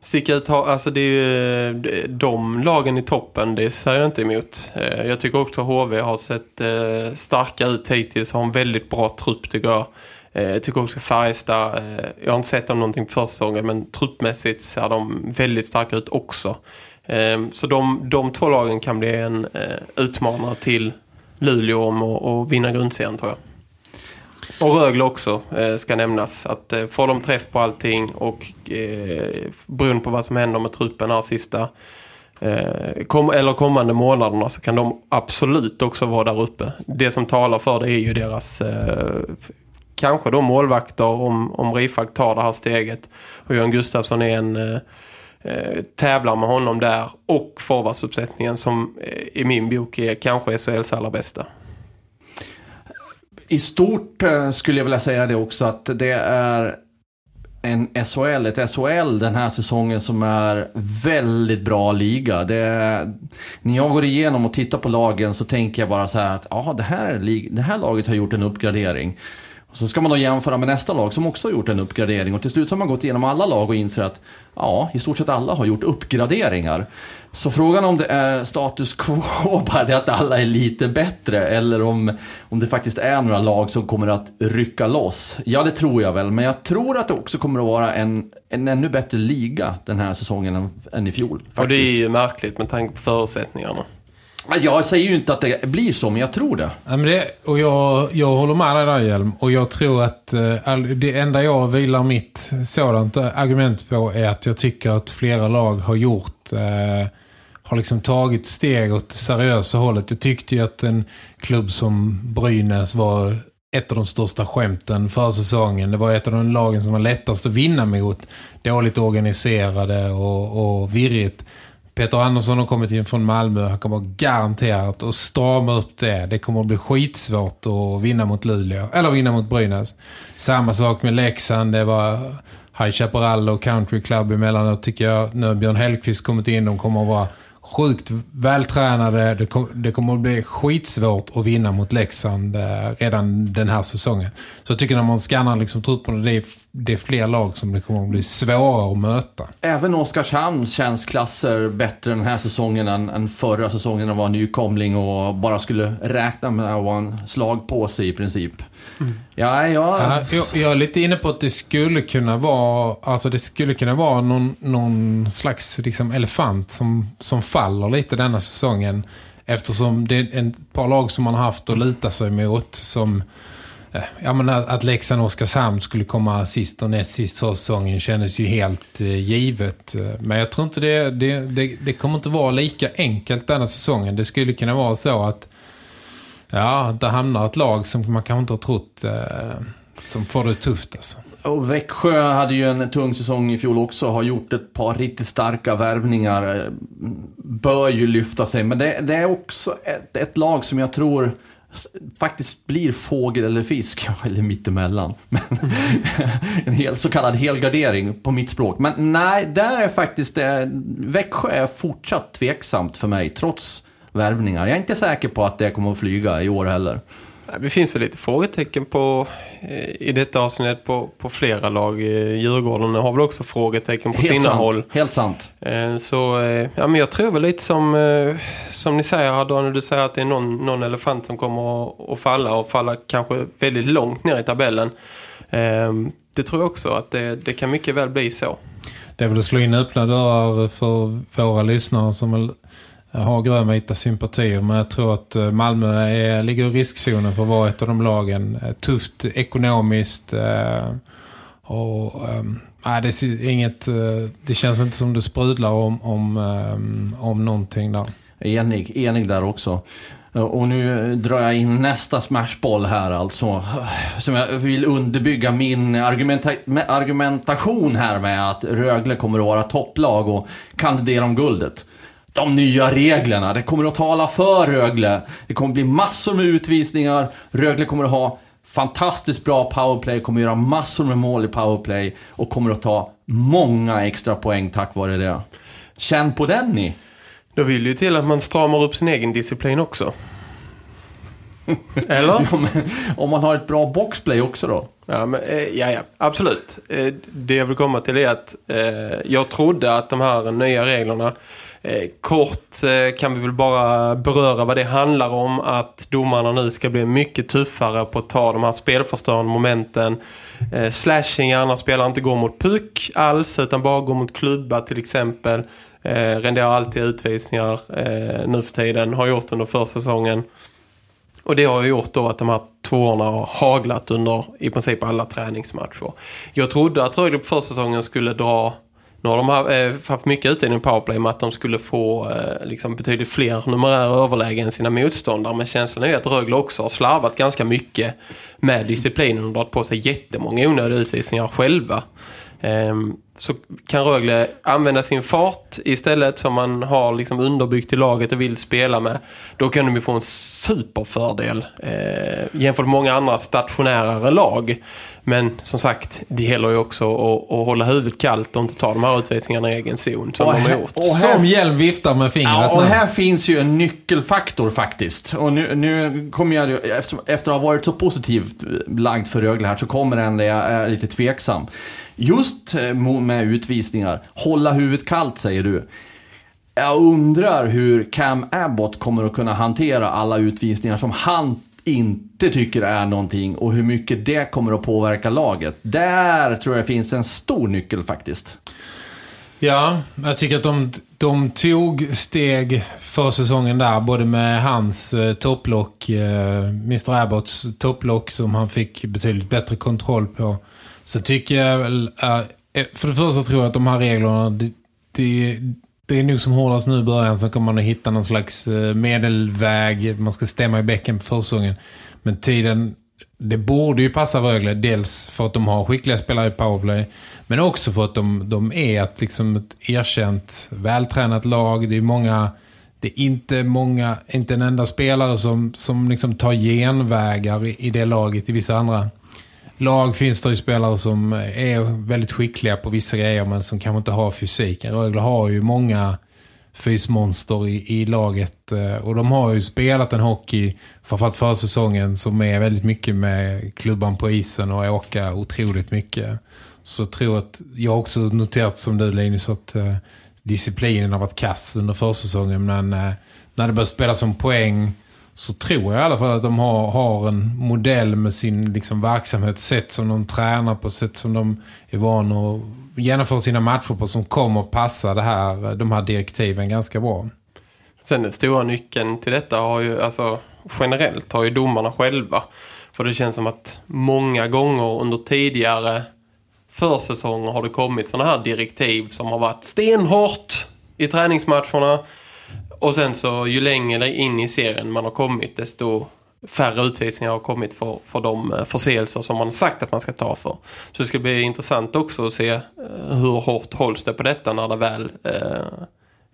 Sticka ut, ha- alltså det är ju de lagen i toppen, det säger jag inte emot. Eh, Jag tycker också HV har sett eh, starka ut hittills, har en väldigt bra trupp tycker jag. Eh, Jag tycker också Färjestad, jag har inte sett dem någonting på försäsongen, men truppmässigt ser de väldigt starka ut också. Eh, Så de, de två lagen kan bli en eh, utmanare till Luleå om att vinna grundserien tror jag. Och Rögle också eh, ska nämnas. Att eh, får de träff på allting och eh, beroende på vad som händer med truppen här sista eh, kom, eller kommande månaderna så kan de absolut också vara där uppe. Det som talar för det är ju deras eh, kanske då målvakter om, om Rifag tar det här steget. Och Jörn Gustafsson är en eh, tävlar med honom där och forwardsuppsättningen som eh, i min bok är kanske SHLs allra bästa. I stort eh, skulle jag vilja säga det också att det är en SHL, ett SHL den här säsongen som är väldigt bra liga. Det är, när jag går igenom och tittar på lagen så tänker jag bara så här att ja, det här, det här laget har gjort en uppgradering. Så ska man då jämföra med nästa lag som också har gjort en uppgradering. Och till slut så har man gått igenom alla lag och inser att ja, i stort sett alla har gjort uppgraderingar. Så frågan om det är status quo, [LAUGHS] bara det att alla är lite bättre, eller om, om det faktiskt är några lag som kommer att rycka loss. Ja, det tror jag väl, men jag tror att det också kommer att vara en, en ännu bättre liga den här säsongen än, än i fjol. Faktiskt. Och det är ju märkligt med tanke på förutsättningarna. Jag säger ju inte att det blir så, men jag tror det. Ja, men det, och jag, jag håller med dig där Hjelm. Och jag tror att eh, all, det enda jag vilar mitt sådant argument på är att jag tycker att flera lag har gjort eh, har liksom tagit steg åt det seriösa hållet. Jag tyckte ju att en klubb som Brynäs var ett av de största skämten för säsongen. Det var ett av de lagen som var lättast att vinna mot. Dåligt organiserade och, och virrigt. Peter Andersson har kommit in från Malmö. Han kommer garanterat att strama upp det. Det kommer att bli skitsvårt att vinna mot Luleå. Eller vinna mot Brynäs. Samma sak med Leksand. Det var High Chaparral och Country Club emellanåt tycker jag. Nu har Björn Hellqvist kommit in. De kommer att vara sjukt vältränade. Det, kom, det kommer att bli skitsvårt att vinna mot Leksand eh, redan den här säsongen. Så jag tycker när man skannar liksom trupperna, det är, det är fler lag som det kommer att bli svårare att möta. Även Oskarshamn känns klasser bättre den här säsongen än, än förra säsongen när de var nykomling och bara skulle räkna med att vara en slag på sig i princip. Mm. Ja, ja. Jag, jag är lite inne på att det skulle kunna vara alltså det skulle kunna vara någon, någon slags liksom elefant som, som faller lite denna säsongen eftersom det är ett par lag som man har haft att lita sig mot som eh, ja, men att Leksand och Oskarshamn skulle komma sist och näst sist för säsongen kändes ju helt eh, givet. Men jag tror inte det, det, det, det kommer inte vara lika enkelt denna säsongen. Det skulle kunna vara så att Ja, där hamnar ett lag som man kanske inte har trott eh, som får det tufft alltså. Och Växjö hade ju en tung säsong i fjol också. Har gjort ett par riktigt starka värvningar. Eh, bör ju lyfta sig. Men det, det är också ett, ett, lag som jag tror faktiskt blir fågel eller fisk. [LAUGHS] Eller mittemellan. Men [LAUGHS] en hel, så kallad helgardering på mitt språk. Men nej, där är faktiskt det. Växjö är fortsatt tveksamt för mig. Trots värvningar. Jag är inte säker på att det kommer att flyga i år heller. Det finns väl lite frågetecken på eh, i detta avsnitt på, på flera lag. Eh, Djurgården har väl också frågetecken på Helt sina sant. håll. Helt sant. Eh, Så ja, men jag tror väl lite som, som ni säger här Daniel, du säger att det är någon, någon elefant som kommer att, att falla och falla kanske väldigt långt ner i tabellen. Det tror jag också att det, det kan mycket väl bli så. Det är väl att slå in öppna dörrar för våra lyssnare som väl har grönvita sympatier men jag tror att eh, Malmö är, ligger i riskzonen för att vara ett av de lagen. Eh, tufft ekonomiskt eh, och äh, det, är inget, det känns inte som det sprudlar om, om, ehm, om någonting där. Enig, enig där också. Och nu drar jag in nästa smashboll här alltså. Som jag vill underbygga min argumenta argumentation här med att Rögle kommer att vara topplag och kandidera om guldet de nya reglerna. Det kommer att tala för Rögle. Det kommer att bli massor med utvisningar. Rögle kommer att ha fantastiskt bra powerplay, kommer att göra massor med mål i powerplay och kommer att ta många extra poäng tack vare det. Känn på den ni. Då vill ju till att man stramar upp sin egen disciplin också. [LAUGHS] Eller? ja, om man har ett bra boxplay också då? Ja, men, eh, ja, ja, absolut. Eh, det jag vill komma till är att eh, jag trodde att de här nya reglerna Eh, kort eh, kan vi väl bara beröra vad det handlar om. Att domarna nu ska bli mycket tuffare på att ta de här spelförstörande momenten. Slashingar, slashing, andra spelare inte går mot puck alls utan bara går mot klubba till exempel. Renderar alltid utvisningar nu för tiden. Har gjort under försäsongen. Och det har ju gjort då att de här tvåorna har haglat under i princip alla träningsmatcher. Jag trodde att Rögle på försäsongen skulle dra nu har de haft eh, mycket utdelning i powerplay med att de skulle få eh, liksom betydligt fler numerära överlägen än sina motståndare. Men känslan är att Rögle också har slarvat ganska mycket med disciplinen och dragit på sig jättemånga onödiga utvisningar själva. Ehm, så kan Rögle använda sin fart istället som man har liksom underbyggt i laget och vill spela med. Då kan de ju få en superfördel eh, jämfört med många andra stationärare lag. Men som sagt, det gäller ju också att, att hålla huvudet kallt och inte ta de här utvisningarna i egen zon som och de har gjort. Och här, som Hjelm viftar med fingret. Ja, och här finns ju en nyckelfaktor faktiskt. Och nu, nu kommer jag, efter, efter att ha varit så positivt lagd för Rögle här så kommer det ändå, jag är lite tveksam. Just eh, med utvisningar, hålla huvudet kallt säger du. Jag undrar hur Cam Abbott kommer att kunna hantera alla utvisningar som han inte tycker är någonting och hur mycket det kommer att påverka laget. Där tror jag finns en stor nyckel faktiskt. Ja, jag tycker att de, de tog steg för säsongen där, både med hans eh, topplock, eh, Mr. Abbotts topplock som han fick betydligt bättre kontroll på. Så tycker jag väl, eh, eh, för det första tror jag att de här reglerna, det, det, det är nog som hårdast nu i början så kommer man att hitta någon slags eh, medelväg. Man ska stämma i bäcken på försäsongen. Men tiden det borde ju passa Rögle dels för att de har skickliga spelare i powerplay men också för att de, de är ett, liksom ett erkänt vältränat lag. Det är många det är inte många, inte en enda spelare som, som liksom tar genvägar i, i det laget. I vissa andra lag finns det ju spelare som är väldigt skickliga på vissa grejer men som kanske inte har fysiken. Rögle har ju många fysmonster i, i laget eh, och de har ju spelat en hockey framförallt för säsongen som är väldigt mycket med klubban på isen och åka otroligt mycket. Så jag tror att jag också noterat som du Linus att eh, disciplinen har varit kass under försäsongen men eh, när det börjar spela som poäng så tror jag i alla fall att de har, har en modell med sin liksom, verksamhet, sätt som de tränar på, sätt som de är vana att genomföra sina matcher på som kommer att passa det här, de här direktiven ganska bra. Sen den stora nyckeln till detta har ju, alltså generellt har ju domarna själva. För det känns som att många gånger under tidigare försäsonger har det kommit sådana här direktiv som har varit stenhårt i träningsmatcherna. Och sen så ju längre in i serien man har kommit desto färre utvisningar har kommit för, för de eh, förseelser som man sagt att man ska ta för. Så det ska bli intressant också att se eh, hur hårt hålls det på detta när det väl eh,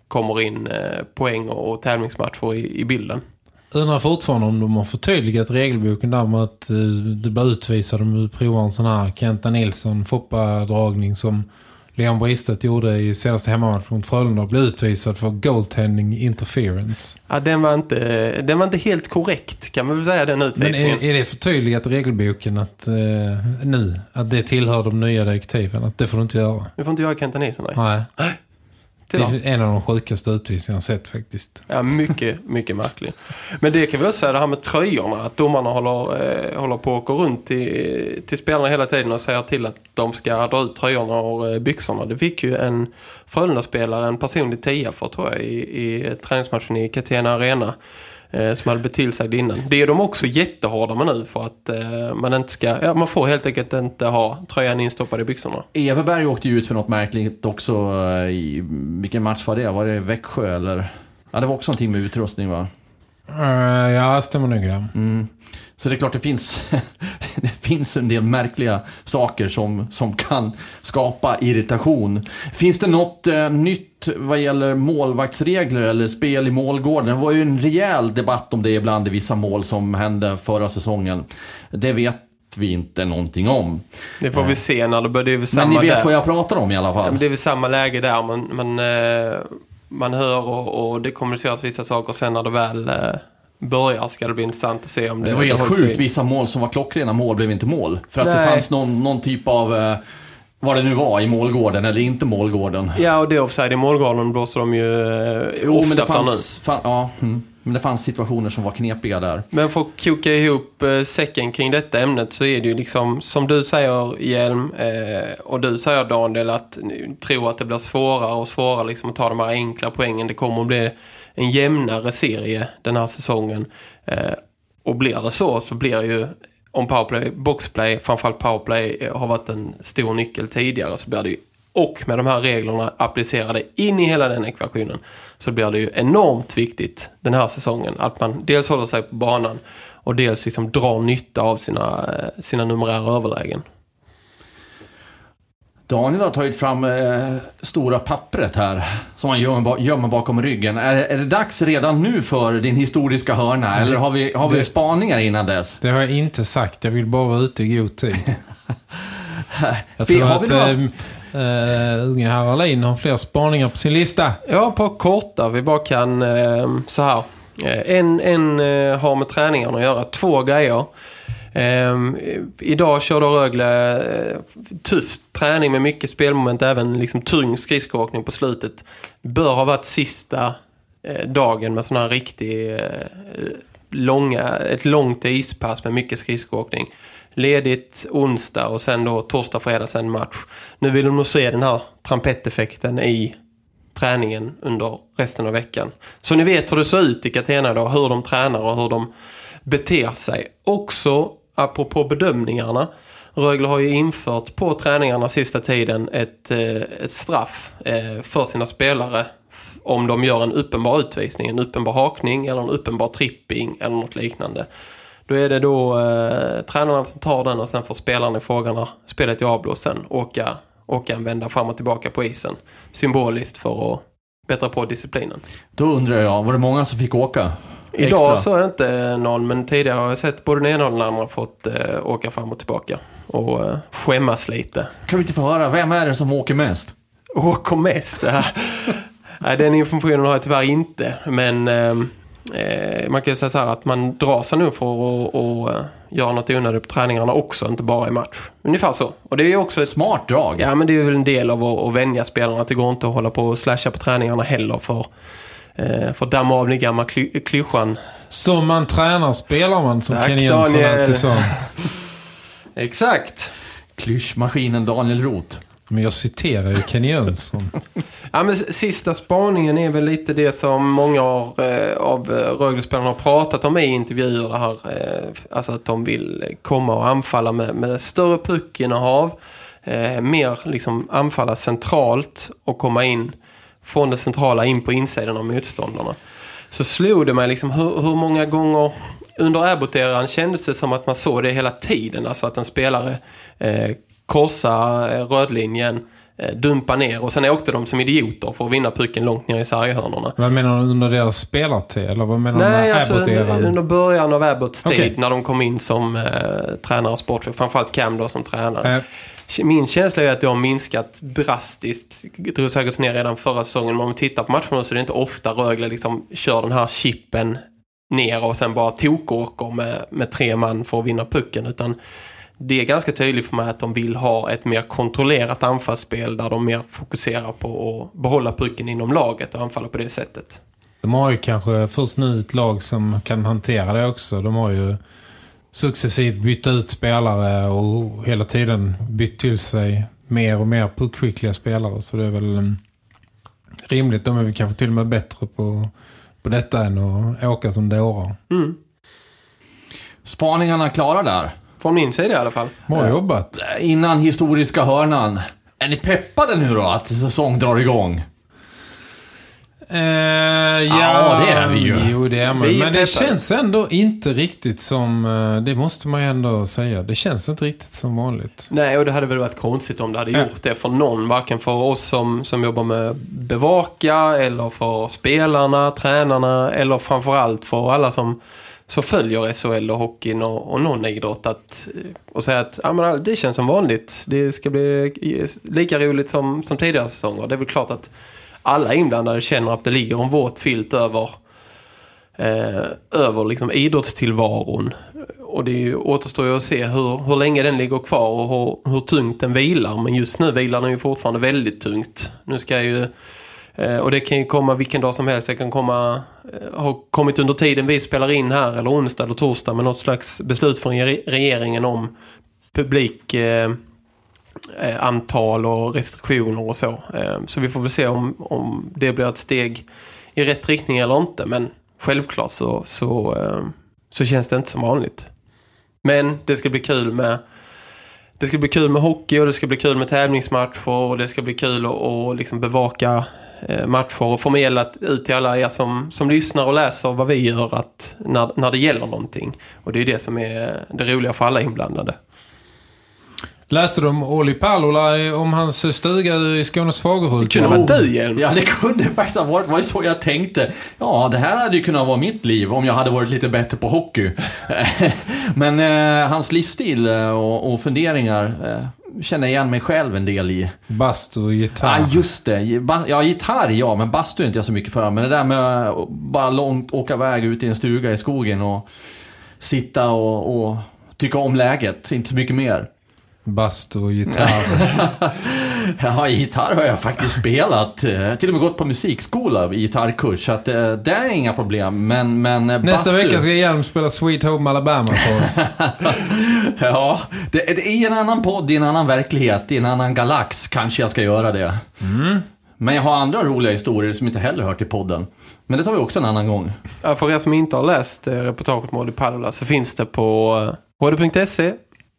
kommer in eh, poäng och, och tävlingsmatcher i, i bilden. Undrar fortfarande om de har förtydligat regelboken där med att eh, du blir utvisa dem Du provar en sån här Kenta Nilsson foppa-dragning som Leon Bristet gjorde i senaste hemmamatch mot Frölunda och blev utvisad för goaltending interference. Ja, den var, inte, den var inte helt korrekt kan man väl säga den utvisningen. Men är, är det förtydligat i regelboken att eh, nu, att det tillhör de nya direktiven, att det får du inte göra? Du får inte göra Kenta Nilsson, nej. Nej. Nej. Det är en av de sjukaste utvisningar jag sett faktiskt. Ja, mycket, mycket märkligt. Men det kan vi också säga, det här med tröjorna. Att domarna håller, eh, håller på att gå runt till, till spelarna hela tiden och säger till att de ska dra ut tröjorna och eh, byxorna. Det fick ju en Frölunda-spelare, en personlig tia för tror jag, i, i träningsmatchen i Catena Arena eh, som hade blivit tillsagd innan. Det är de också jättehårda med nu för att eh, man inte ska, ja, man får helt enkelt inte ha tröjan instoppad i byxorna. Everberg åkte ju ut för något märkligt också eh, i, vilken match var det? Var det Växjö eller? Ja, det var också någonting med utrustning va? Uh, ja, stämmer nog ja. Mm. Så det är klart det finns, [LAUGHS] det finns en del märkliga saker som, som kan skapa irritation. Finns det något eh, nytt vad gäller målvaktsregler eller spel i målgården? Det var ju en rejäl debatt om det ibland i vissa mål som hände förra säsongen. Det vet vi inte någonting om. Det får vi se när det börjar. Men ni vet där. vad jag pratar om i alla fall. Ja, det är väl samma läge där. Man, man, eh, man hör och, och det kommuniceras vissa saker sen när det väl eh, börjar ska det bli intressant att se om det... Det var helt sjukt. Vissa mål som var klockrena mål blev inte mål. För att Nej. det fanns någon, någon typ av... Eh, vad det nu var i målgården eller inte målgården. Ja, och det är offside i målgården blåser de ju eh, jo, ofta men det fanns, fan, ja, mm. Men det fanns situationer som var knepiga där. Men för att koka ihop eh, säcken kring detta ämnet så är det ju liksom, som du säger Hjelm eh, och du säger Daniel, att tro att det blir svårare och svårare liksom, att ta de här enkla poängen. Det kommer att bli en jämnare serie den här säsongen. Eh, och blir det så så blir ju om powerplay, boxplay, framförallt powerplay eh, har varit en stor nyckel tidigare så blir det ju och med de här reglerna applicerade in i hela den ekvationen så blir det ju enormt viktigt den här säsongen att man dels håller sig på banan och dels liksom drar nytta av sina, eh, sina numerära överlägen. Daniel har tagit fram eh, stora pappret här som han gömmer, gömmer bakom ryggen. Är, är det dags redan nu för din historiska hörna? Eller har vi, har vi det, spaningar innan dess? Det har jag inte sagt. Jag vill bara vara ute i god tid. [LAUGHS] jag tror har att några... Uh, unge Haralin har fler spaningar på sin lista. Ja, på korta. Vi bara kan uh, så här. Eh, en, en uh, har med träningarna att göra. Två grejer. Um, idag kör då Rögle uh, tuff träning med mycket spelmoment, även liksom tung skridskoåkning på slutet. Bör ha varit sista uh, dagen med sån här riktig uh, långa, ett långt ispass med mycket skridskoåkning. Ledigt onsdag och sen då torsdag, fredag, sen match. Nu vill de nog se den här trampetteffekten i träningen under resten av veckan. Så ni vet hur det ser ut i Catena då, hur de tränar och hur de beter sig. Också apropå bedömningarna. Rögle har ju infört på träningarna sista tiden ett, eh, ett straff eh, för sina spelare om de gör en uppenbar utvisning, en uppenbar hakning eller en uppenbar tripping eller något liknande. Då är det då eh, tränaren som tar den och sen får spelarna i frågan när spelet är avblåst sen åka, åka en vända fram och tillbaka på isen. Symboliskt för att bättra på disciplinen. Då undrar jag, var det många som fick åka? Idag Extra? så är det inte någon, men tidigare har jag sett både den ena och den andra fått eh, åka fram och tillbaka. Och eh, skämmas lite. Kan vi inte få höra, vem är det som åker mest? Åker mest? [LAUGHS] Nej, den informationen har jag tyvärr inte. Men eh, man kan ju säga så här att man drar sig nu för att och, eh, göra något onödigt på träningarna också, inte bara i match. Ungefär så. Och det är ju också ett... Smart drag. Ja, men det är väl en del av att, att vänja spelarna. Att det går inte att hålla på och slasha på träningarna heller för, eh, för att damma av den gamla kly, klyschan. Som man tränar spelar man, som Tack, Ken Jönsson alltid sa. [LAUGHS] Exakt. Klyschmaskinen Daniel Roth. Men jag citerar ju Kenny Jönsson. [LAUGHS] Ja, men sista spaningen är väl lite det som många har, eh, av eh, Rögle-spelarna har pratat om i intervjuer. Det här, eh, alltså att de vill komma och anfalla med, med större puckinnehav. Eh, mer liksom anfalla centralt och komma in från det centrala in på insidan av motståndarna. Så slog det mig liksom hur, hur många gånger under Abbott-eran kändes det som att man såg det hela tiden. Alltså att en spelare eh, korsar eh, rödlinjen, eh, dumpar ner och sen åkte de som idioter för att vinna pucken långt ner i sarghörnorna. vad menar du under deras spelartid? Eller vad menar Nej, alltså under, början av Abbotts tid Okej. när de kom in som eh, tränare och sportchef, framförallt Cam då som tränare. Eh, Min känsla är att det har minskat drastiskt. Det drog säkert ner redan förra säsongen. Men om man tittar på matcherna så är det inte ofta Rögle liksom kör den här chippen ner och sen bara tokåker med, med tre man för att vinna pucken. Utan det är ganska tydligt för mig att de vill ha ett mer kontrollerat anfallsspel där de mer fokuserar på att behålla pucken inom laget och anfalla på det sättet. De har ju kanske först nu ett lag som kan hantera det också. De har ju successivt bytt ut spelare och hela tiden bytt till sig mer och mer puckskickliga spelare. Så det är väl mm, rimligt. De är väl kanske till och med bättre på, på detta än att åka som dårar. Spaningarna klara där. Från min sida i alla fall. Bra jobbat. Innan historiska hörnan. Är ni peppade nu då att säsong drar igång? Eh, ja, det är vi ju. Jo, det är man. Vi är Men det peppade. känns ändå inte riktigt som... eh, Det måste man ju ändå säga. Det känns inte riktigt som vanligt. Nej, och det hade väl varit konstigt om det hade Ja. gjort det för någon. Varken för oss som, som jobbar med bevaka eller för spelarna, tränarna eller framförallt för alla som, så följer SHL och hockeyn och, och någon idrott. Att, och säga att ja, men det känns som vanligt. Det ska bli lika roligt som, som tidigare säsonger. Det är väl klart att alla inblandade känner att det ligger en våt filt över eh, över liksom idrottstillvaron. Och det ju, återstår ju att se hur, hur länge den ligger kvar och hur, hur tungt den vilar. Men just nu vilar den ju fortfarande väldigt tungt. Nu ska ju, Eh, och det kan ju komma vilken dag som helst. Det kan komma, eh, ha kommit under tiden vi spelar in här, eller onsdag eller torsdag, med något slags beslut från regeringen om publik... Eh, eh, antal och restriktioner och så. Eh, så vi får väl se om, om det blir ett steg i rätt riktning eller inte. Men självklart så, så, eh, så känns det inte som vanligt. Men det ska bli kul med det ska bli kul med hockey och det ska bli kul med tävlingsmatcher och det ska bli kul att, liksom bevaka matcher och förmedla ut till alla er som, som lyssnar och läser vad vi gör att när, när det gäller någonting. Och det är det som är det roliga för alla inblandade. Läste du om Olli Palola om hans stuga i Skånes Fagerhult? Kunde vara du, Hjelm. Ja, det kunde faktiskt ha varit. Det var ju så jag tänkte. Ja, det här hade ju kunnat vara mitt liv om jag hade varit lite bättre på hockey. [LAUGHS] Men eh, hans livsstil eh, och, och funderingar eh, känner igen mig själv en del i. Bastu och gitarr. Ja, just det. Ja, gitarr ja, men bastu är inte jag så mycket för. Men det där med att bara långt åka iväg ut i en stuga i skogen och sitta och, och tycka om läget. Inte så mycket mer. Bastu och gitarr. [LAUGHS] [LAUGHS] Ja, gitarr har jag faktiskt spelat. eh, Till och med gått på musikskola i gitarrkurs. Så att eh, det är inga problem. Men, men eh, Nästa bastu- vecka ska Hjelm spela Sweet Home Alabama för oss. [LAUGHS] Ja, det, det är en annan podd, i en annan verklighet, i en annan galax kanske jag ska göra det. Men jag har andra roliga historier som inte heller hör till podden. Men det tar vi också en annan gång. För er som inte har läst reportaget med Olli Pallola så finns det på hd.se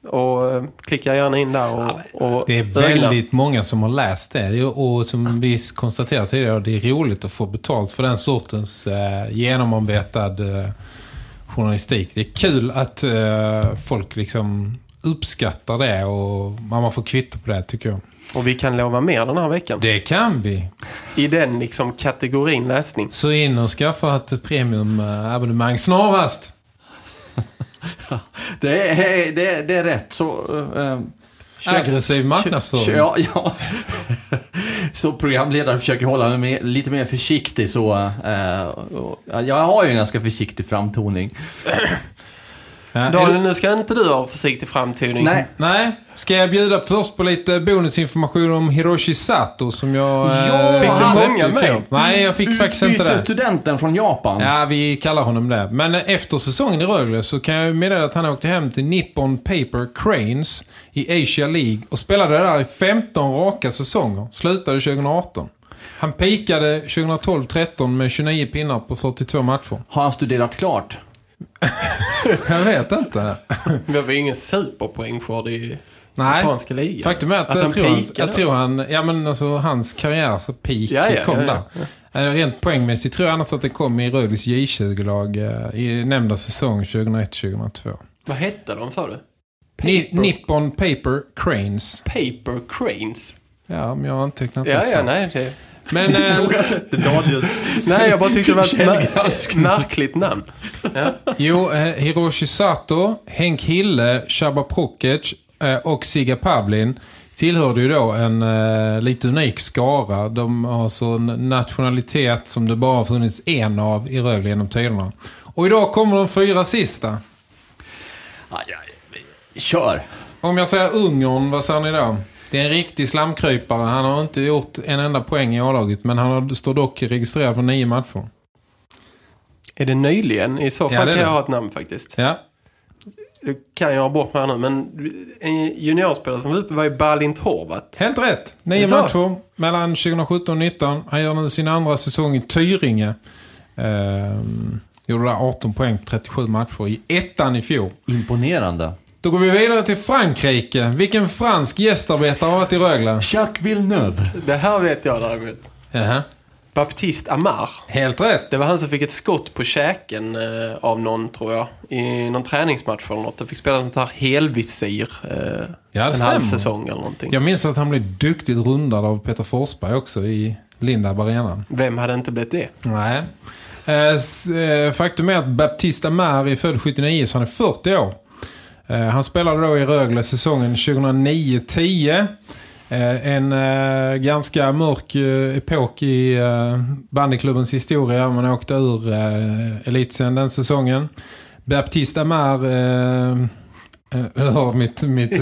och eh, klicka gärna in där och, och Det är väldigt många som har läst det. Och som vi konstaterade tidigare, det är roligt att få betalt för den sortens eh, genomarbetad eh, journalistik. Det är kul att eh, folk liksom uppskattar det och man får kvitto på det tycker jag. Och vi kan lova mer den här veckan. Det kan vi. I den liksom kategorin läsning. Så in och skaffa ett premiumabonnemang snarast. Det är, det är, det är rätt. Så, eh, kö- Aggressiv marknadsföring. Ja, ja. [LAUGHS] så programledaren försöker hålla mig lite mer försiktig. Så, eh, jag har ju en ganska försiktig framtoning. Ja, Daniel, nu ska inte du ha försiktig framtoning. Nej, Nej, ska jag bjuda först på lite bonusinformation om Hiroshi Sato som jag... eh, Ja, Fick du han- många med? Nej, jag fick faktiskt inte det. Utbytesstudenten från Japan. Ja, vi kallar honom det. Men efter säsongen i Rögle så kan jag meddela att han åkte hem till Nippon Paper Cranes i Asia League och spelade där i 15 raka säsonger. Slutade 2018. Han pikade 2012-13 med 29 pinnar på 42 matcher. Har han studerat klart? [LAUGHS] Jag vet inte. Vi har ingen superpoäng för det i Nej, japanska ligan. faktum är att, Att jag, tror han, jag tror han, ja men alltså hans karriärs peak Ja, ja, kom ja, där. Eh, Rent poängmässigt tror jag annars att det kom i Rögles J20-lag eh, i nämnda säsong 2001-2002. Vad hette de, sa du? Paper- Nippon Paper Cranes. Paper Cranes. Ja, om jag har antecknat Ja, ja, nej. Det... Men eh, Nej, jag bara tyckte det var ett märkligt namn. Ja. jo, eh, Hiroshi Sato, Henk Hille, Shaba Prokic eh, och Siga Pavlin tillhörde ju då en eh, lite unik skara. De har så en nationalitet som det bara har funnits en av i Rögle genom tiderna. Och idag kommer de fyra sista. Aj, aj, kör. Om jag säger Ungern, vad säger ni då? Det är en riktig slamkrypare. Han har inte gjort en enda poäng i A-laget. Men han har, står dock registrerad för nio matcher. Är det nyligen? I så Ja, fall det är kan jag det. ha ett namn faktiskt. Ja, Det kan jag ha bort med här nu. Men en juniorspelare som var uppe var ju Balint Horvat. helt rätt. Nio matcher mellan 2017 och 19. Han gör nu sin andra säsong i Tyringe. Ehm, gjorde där 18 poäng på 37 matcher i ettan i fjol. Imponerande. Då går vi vidare till Frankrike. Vilken fransk gästarbetare har varit i Rögle? Jacques Villeneuve. Det här vet jag däremot. Jaha. Baptiste Amar. Helt rätt. Det var han som fick ett skott på käken eh, av någon, tror jag. I någon träningsmatch eller något. Han fick spela sånt här helvisir. Eh, Ja, en stämmer. halv säsong eller någonting. Jag minns att han blev duktigt rundad av Peter Forsberg också i Lindab Arena. Vem hade inte blivit det? Nej. Eh, eh, Faktum är att Baptiste Amar är född 79 så han är 40 år. Eh, Han spelade då i Rögle säsongen 2009-10. Eh, En eh, ganska mörk epok i bandyklubbens historia. Man åkte ur elitsen den säsongen. Baptiste Amar... [LAUGHS] Jag hör mitt, mitt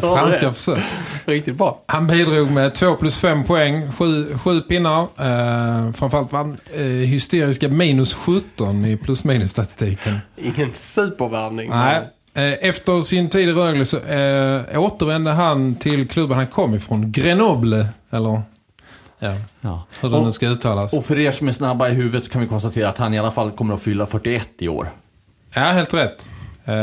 franska försök. [LAUGHS] Riktigt bra. Han bidrog med 2 plus 5 poäng, 7, sju pinnar. Eh, framförallt var han eh, hysteriska minus 17 i plus minus statistiken. Ingen supervärvning. Nej. Eh, efter sin tid i Rögle så eh, återvände han till klubben han kom ifrån. Grenoble, eller ja, Ja. hur Och, ska uttalas. och för er som är snabba i huvudet kan vi konstatera att han i alla fall kommer att fylla 41 i år. Ja, helt rätt. Eh,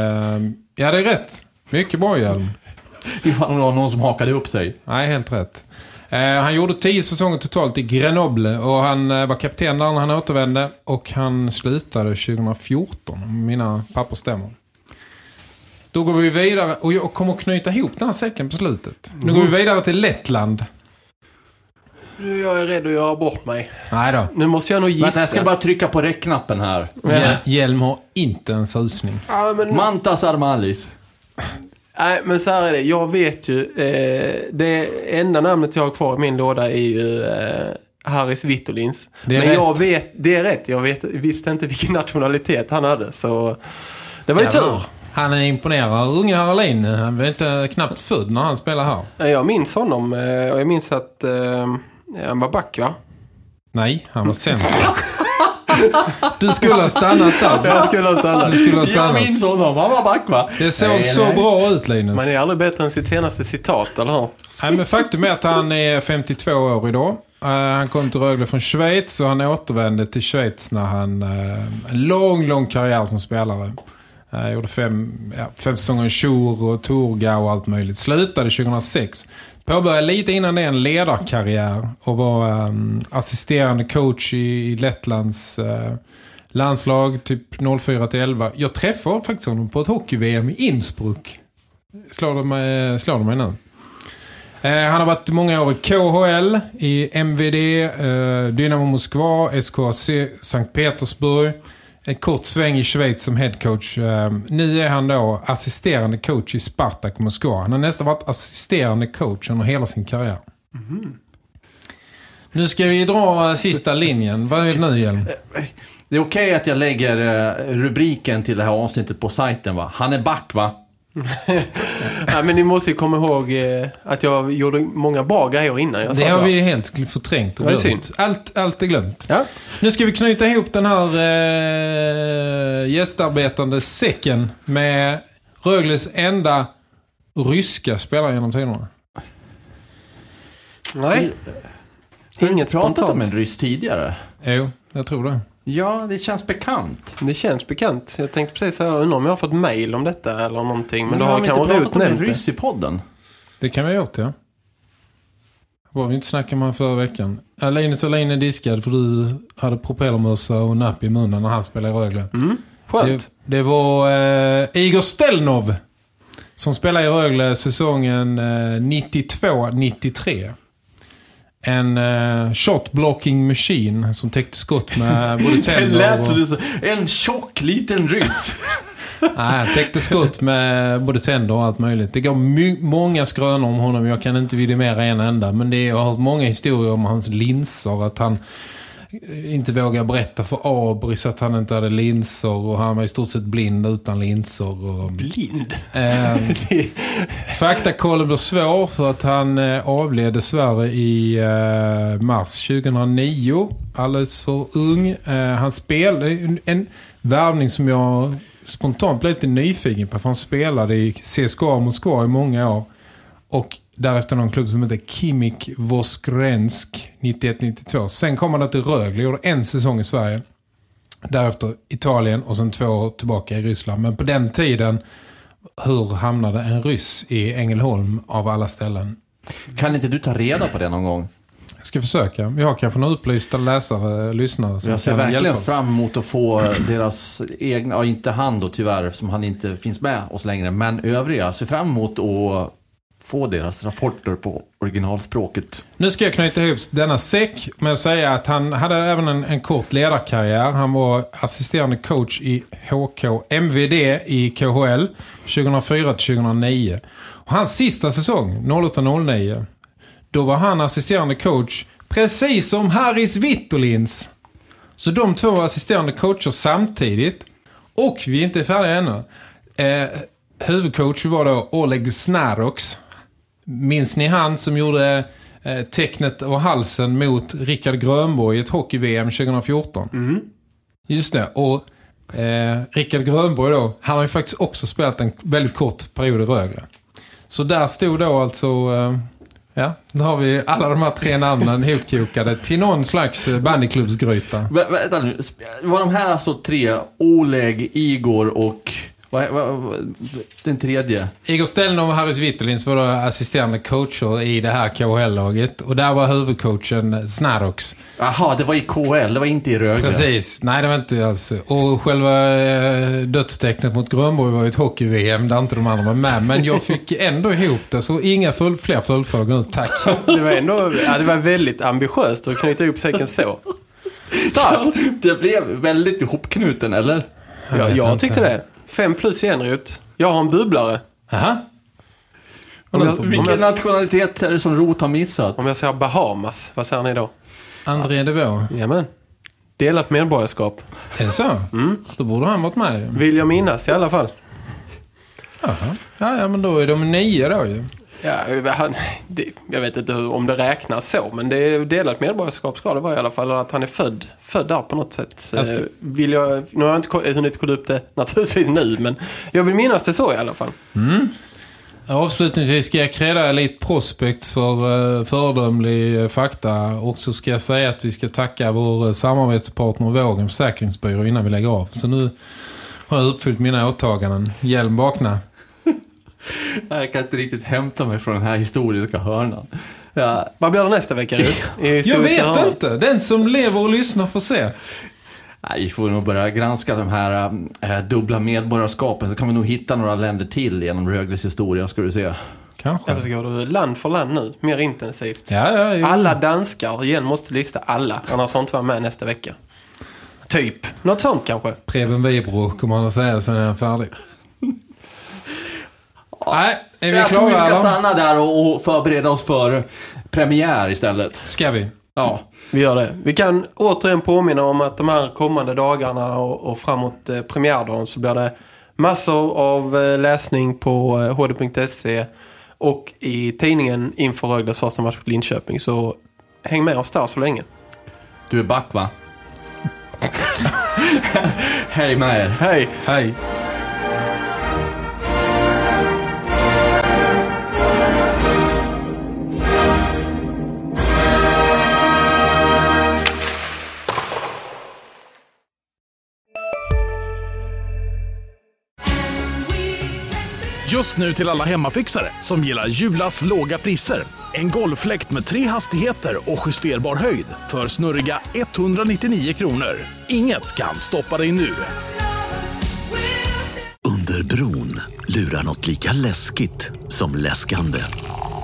ja, det är rätt. Mycket bra, Hjelm. [LAUGHS] Ifall det var någon som hakade upp sig. Nej, helt rätt. Eh, han gjorde tio säsonger totalt i Grenoble och han eh, var kapten när han återvände och han slutade 2014 om mina papper stämmer. Då går vi vidare och jag kommer att knyta ihop den här säcken på slutet. Nu går vi vidare till Lettland. Nu jag är rädd att göra bort mig. Nej då. Nu måste jag nog gissa. Vänta, jag ska bara trycka på räckknappen här. Hjel- Hjelm har inte en susning. Ja, men... Mantas Armalis. Nej, men så här är det. Jag vet ju... Eh, det enda namnet jag har kvar i min låda är ju eh, Harris Vittolins. Det är men rätt. jag vet... Det är rätt. Jag vet, visste inte vilken nationalitet han hade. Så det var ju tur. Han är imponerad. Unge Haralin, han var inte knappt född när han spelade här. Jag minns honom eh, och jag minns att eh, han var back va? Nej, han var sämre. [LAUGHS] Du skulle ha stannat där. Jag skulle ha stannat. Du skulle ha Jag stannat. minns honom, han var back va? Det såg Nej, så nej. bra ut Linus. Man är aldrig bättre än sitt senaste citat, eller hur? Nej, men faktum är att han är 52 år idag. Eh, han kom till Rögle från Schweiz och han återvände till Schweiz när han... Uh, en lång, lång karriär som spelare. Eh, jag gjorde fem, ja, fem säsonger i Tjur och Torga och allt möjligt. Slutade 2006. Påbörjade lite innan det en ledarkarriär och var um, assisterande coach i, i Lettlands uh, landslag typ 04-11. Jag träffade faktiskt honom på ett hockey-VM i Innsbruck. Slår de mig, eh, slår de mig nu. Han har varit många år i KHL, i MVD, Dynamo Moskva, SKC Sankt Petersburg. En kort sväng i Schweiz som headcoach. Eh, nu är han då assisterande coach i Spartak Moskva. Han har nästan varit assisterande coach under hela sin karriär. Nu ska vi dra sista linjen. Vad är det nu igen? Det är okej att jag lägger eh, rubriken till det här avsnittet på sajten va? Han är back va? Ja, men ni måste ju komma ihåg eh, att jag gjorde många bra grejer innan jag Det har vi helt förträngt och glömt. Allt, allt är glömt. Ja. Nu ska vi knyta ihop den här eh, gästarbetande säcken med Rögles enda ryska spelare genom tiderna. Nej. Inget inte pratat spontant. om en ryss tidigare? Jo, jag tror det. Ja, det känns bekant. Det känns bekant. Jag tänkte precis säga, undrar om jag har fått mail om detta eller någonting. Men, då har har vi inte kanske pratat Rut om en nämnt det. ryss i podden? Det kan vi ha gjort, ja. Vad vi inte snackade med förra veckan. Linus Alin är diskad för du hade propellermössa och napp i munnen när han spelade i Rögle. Skönt. Det, det var eh, Igor Stelnov som spelade i Rögle säsongen eh, 92-93. En eh, shot blocking machine som täckte skott med både [LAUGHS] Det tänder lät och... som du sa, en tjock liten ryss. [LAUGHS] Nej, täckte skott med både tänder och allt möjligt. Det går många skrönor om honom. Jag kan inte vidimera en enda. Men det är, jag har hört många historier om hans linser. Att han inte vågar berätta för Abris att han inte hade linser. Och han var i stort sett blind utan linser. Och, Blind. [LAUGHS] eh, faktakollen blir svår för att han eh, avled dessvärre i eh, mars 2009. Alldeles för ung. Eh, han spelade en, en värvning som jag spontant blev lite nyfiken på. För han spelade i CSKA Moskva i många år. Och därefter någon klubb som heter Kimik Voskrensk 91-92. Sen kom han till Rögle, gjorde en säsong i Sverige. Därefter Italien och sen två år tillbaka i Ryssland. Men på den tiden, hur hamnade en ryss i Ängelholm av alla ställen? Kan inte du ta reda på det någon gång? Jag ska försöka. Vi har kanske några upplysta läsare, lyssnare som Jag ser verkligen fram emot att få deras egna, ja inte han då tyvärr, som han inte finns med oss längre, men övriga. Ser fram emot att få deras rapporter på originalspråket. Nu ska jag knyta ihop denna säck med att säga att han hade även en, en kort ledarkarriär. Han var assisterande coach i HK MVD i KHL 2004-2009. Och hans sista säsong, 08-09, då var han assisterande coach precis som Harris Vittolins. Så de två var assisterande coacher samtidigt. Och vi är inte färdiga ännu. Eh, huvudcoach var då Oleg Snaroks. Minns ni han som gjorde eh, tecknet och halsen mot Rickard Grönborg i ett hockey-VM 2014? Just det. Och eh, Rickard Grönborg då, han har ju faktiskt också spelat en väldigt kort period i Rögle. Så där stod då alltså... Eh, ja, då har vi alla de här tre namnen ihopkokade till någon slags eh, bandyklubbsgryta. Vä- vänta nu, var de här alltså tre, Oleg, Igor och vad, vad, vad, den tredje? Igor Stelnov och Harris Vittolins var assisterande coacher i det här KHL-laget. Och där var huvudcoachen Snaroks. Jaha, det var i KL, det var inte i Rögle. Precis. Nej, det var inte alls. Och själva eh, dödstecknet mot Grönborg var ju ett hockey-VM där inte de andra var med. Men jag fick ändå ihop det. Så inga full, fler följdfrågor nu. Tack. Det var ändå ja, det var väldigt ambitiöst att knyta ihop säcken så. Starkt. Det blev väldigt ihopknuten, eller? Ja, vet jag inte. tyckte det. Fem plus igen, Rut. Jag har en bubblare. Jaha. Om jag, om, Vilken jag, nationalitet är det som Rot har missat? om jag säger Bahamas, vad säger ni då? André Devaux. Jajamän. Delat medborgarskap. Är det så? Mm. Då borde han varit med. Vill jag minnas i alla fall. Jaha. Ja, ja, men då är de nio då ju. Ja, han, det, jag vet inte hur, om det räknas så, men det är delat medborgarskap ska det vara i alla fall. Att han är född, född där på något sätt. Jag ska- Eh, Vill jag, nu har jag inte hunnit kolla upp det [LAUGHS] naturligtvis nu, men jag vill minnas det så i alla fall. Avslutningsvis ska jag kredda Elite Prospects för eh, föredömlig eh, fakta. Och så ska jag säga att vi ska tacka vår samarbetspartner Vågen Försäkringsbyrå innan vi lägger av. Så nu har jag uppfyllt mina åtaganden. Hjälm vakna. Jag kan inte riktigt hämta mig från den här historiska hörnan. Ja, Vad blir det nästa vecka, Rut? Jag vet hörnan? inte. Den som lever och lyssnar får se. Nej, vi får nog börja granska de här äh, dubbla medborgarskapen så kan vi nog hitta några länder till genom Rögles historia, ska du se. Kanske. Eller så går du land för land nu, mer intensivt. Ja, ja, ja. Alla danskar igen måste lista alla, annars får inte vara med nästa vecka. Typ. Något sånt kanske. Preben Vibro kommer han att säga sen är han färdig. Nej, är vi Jag tror vi klara ska stanna där och, och förbereda oss för premiär istället. Ska vi? Ja. Vi gör det. Vi kan återigen påminna om att de här kommande dagarna och, och framåt eh, premiärdagen så blir det massor av eh, läsning på eh, hd.se och i tidningen inför Rögles första match på Linköping. Så häng med oss där så länge. Du är back va? [LAUGHS] Hej med er. Hej! Hej. Just nu till alla hemmafixare som gillar Julas låga priser. En golffläkt med tre hastigheter och justerbar höjd för snurriga 199 kronor. Inget kan stoppa dig nu. Under bron lurar något lika läskigt som läskande.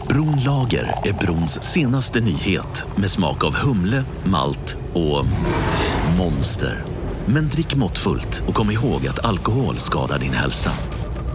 Bronlager är brons senaste nyhet med smak av humle, malt och monster. Men drick måttfullt och kom ihåg att alkohol skadar din hälsa.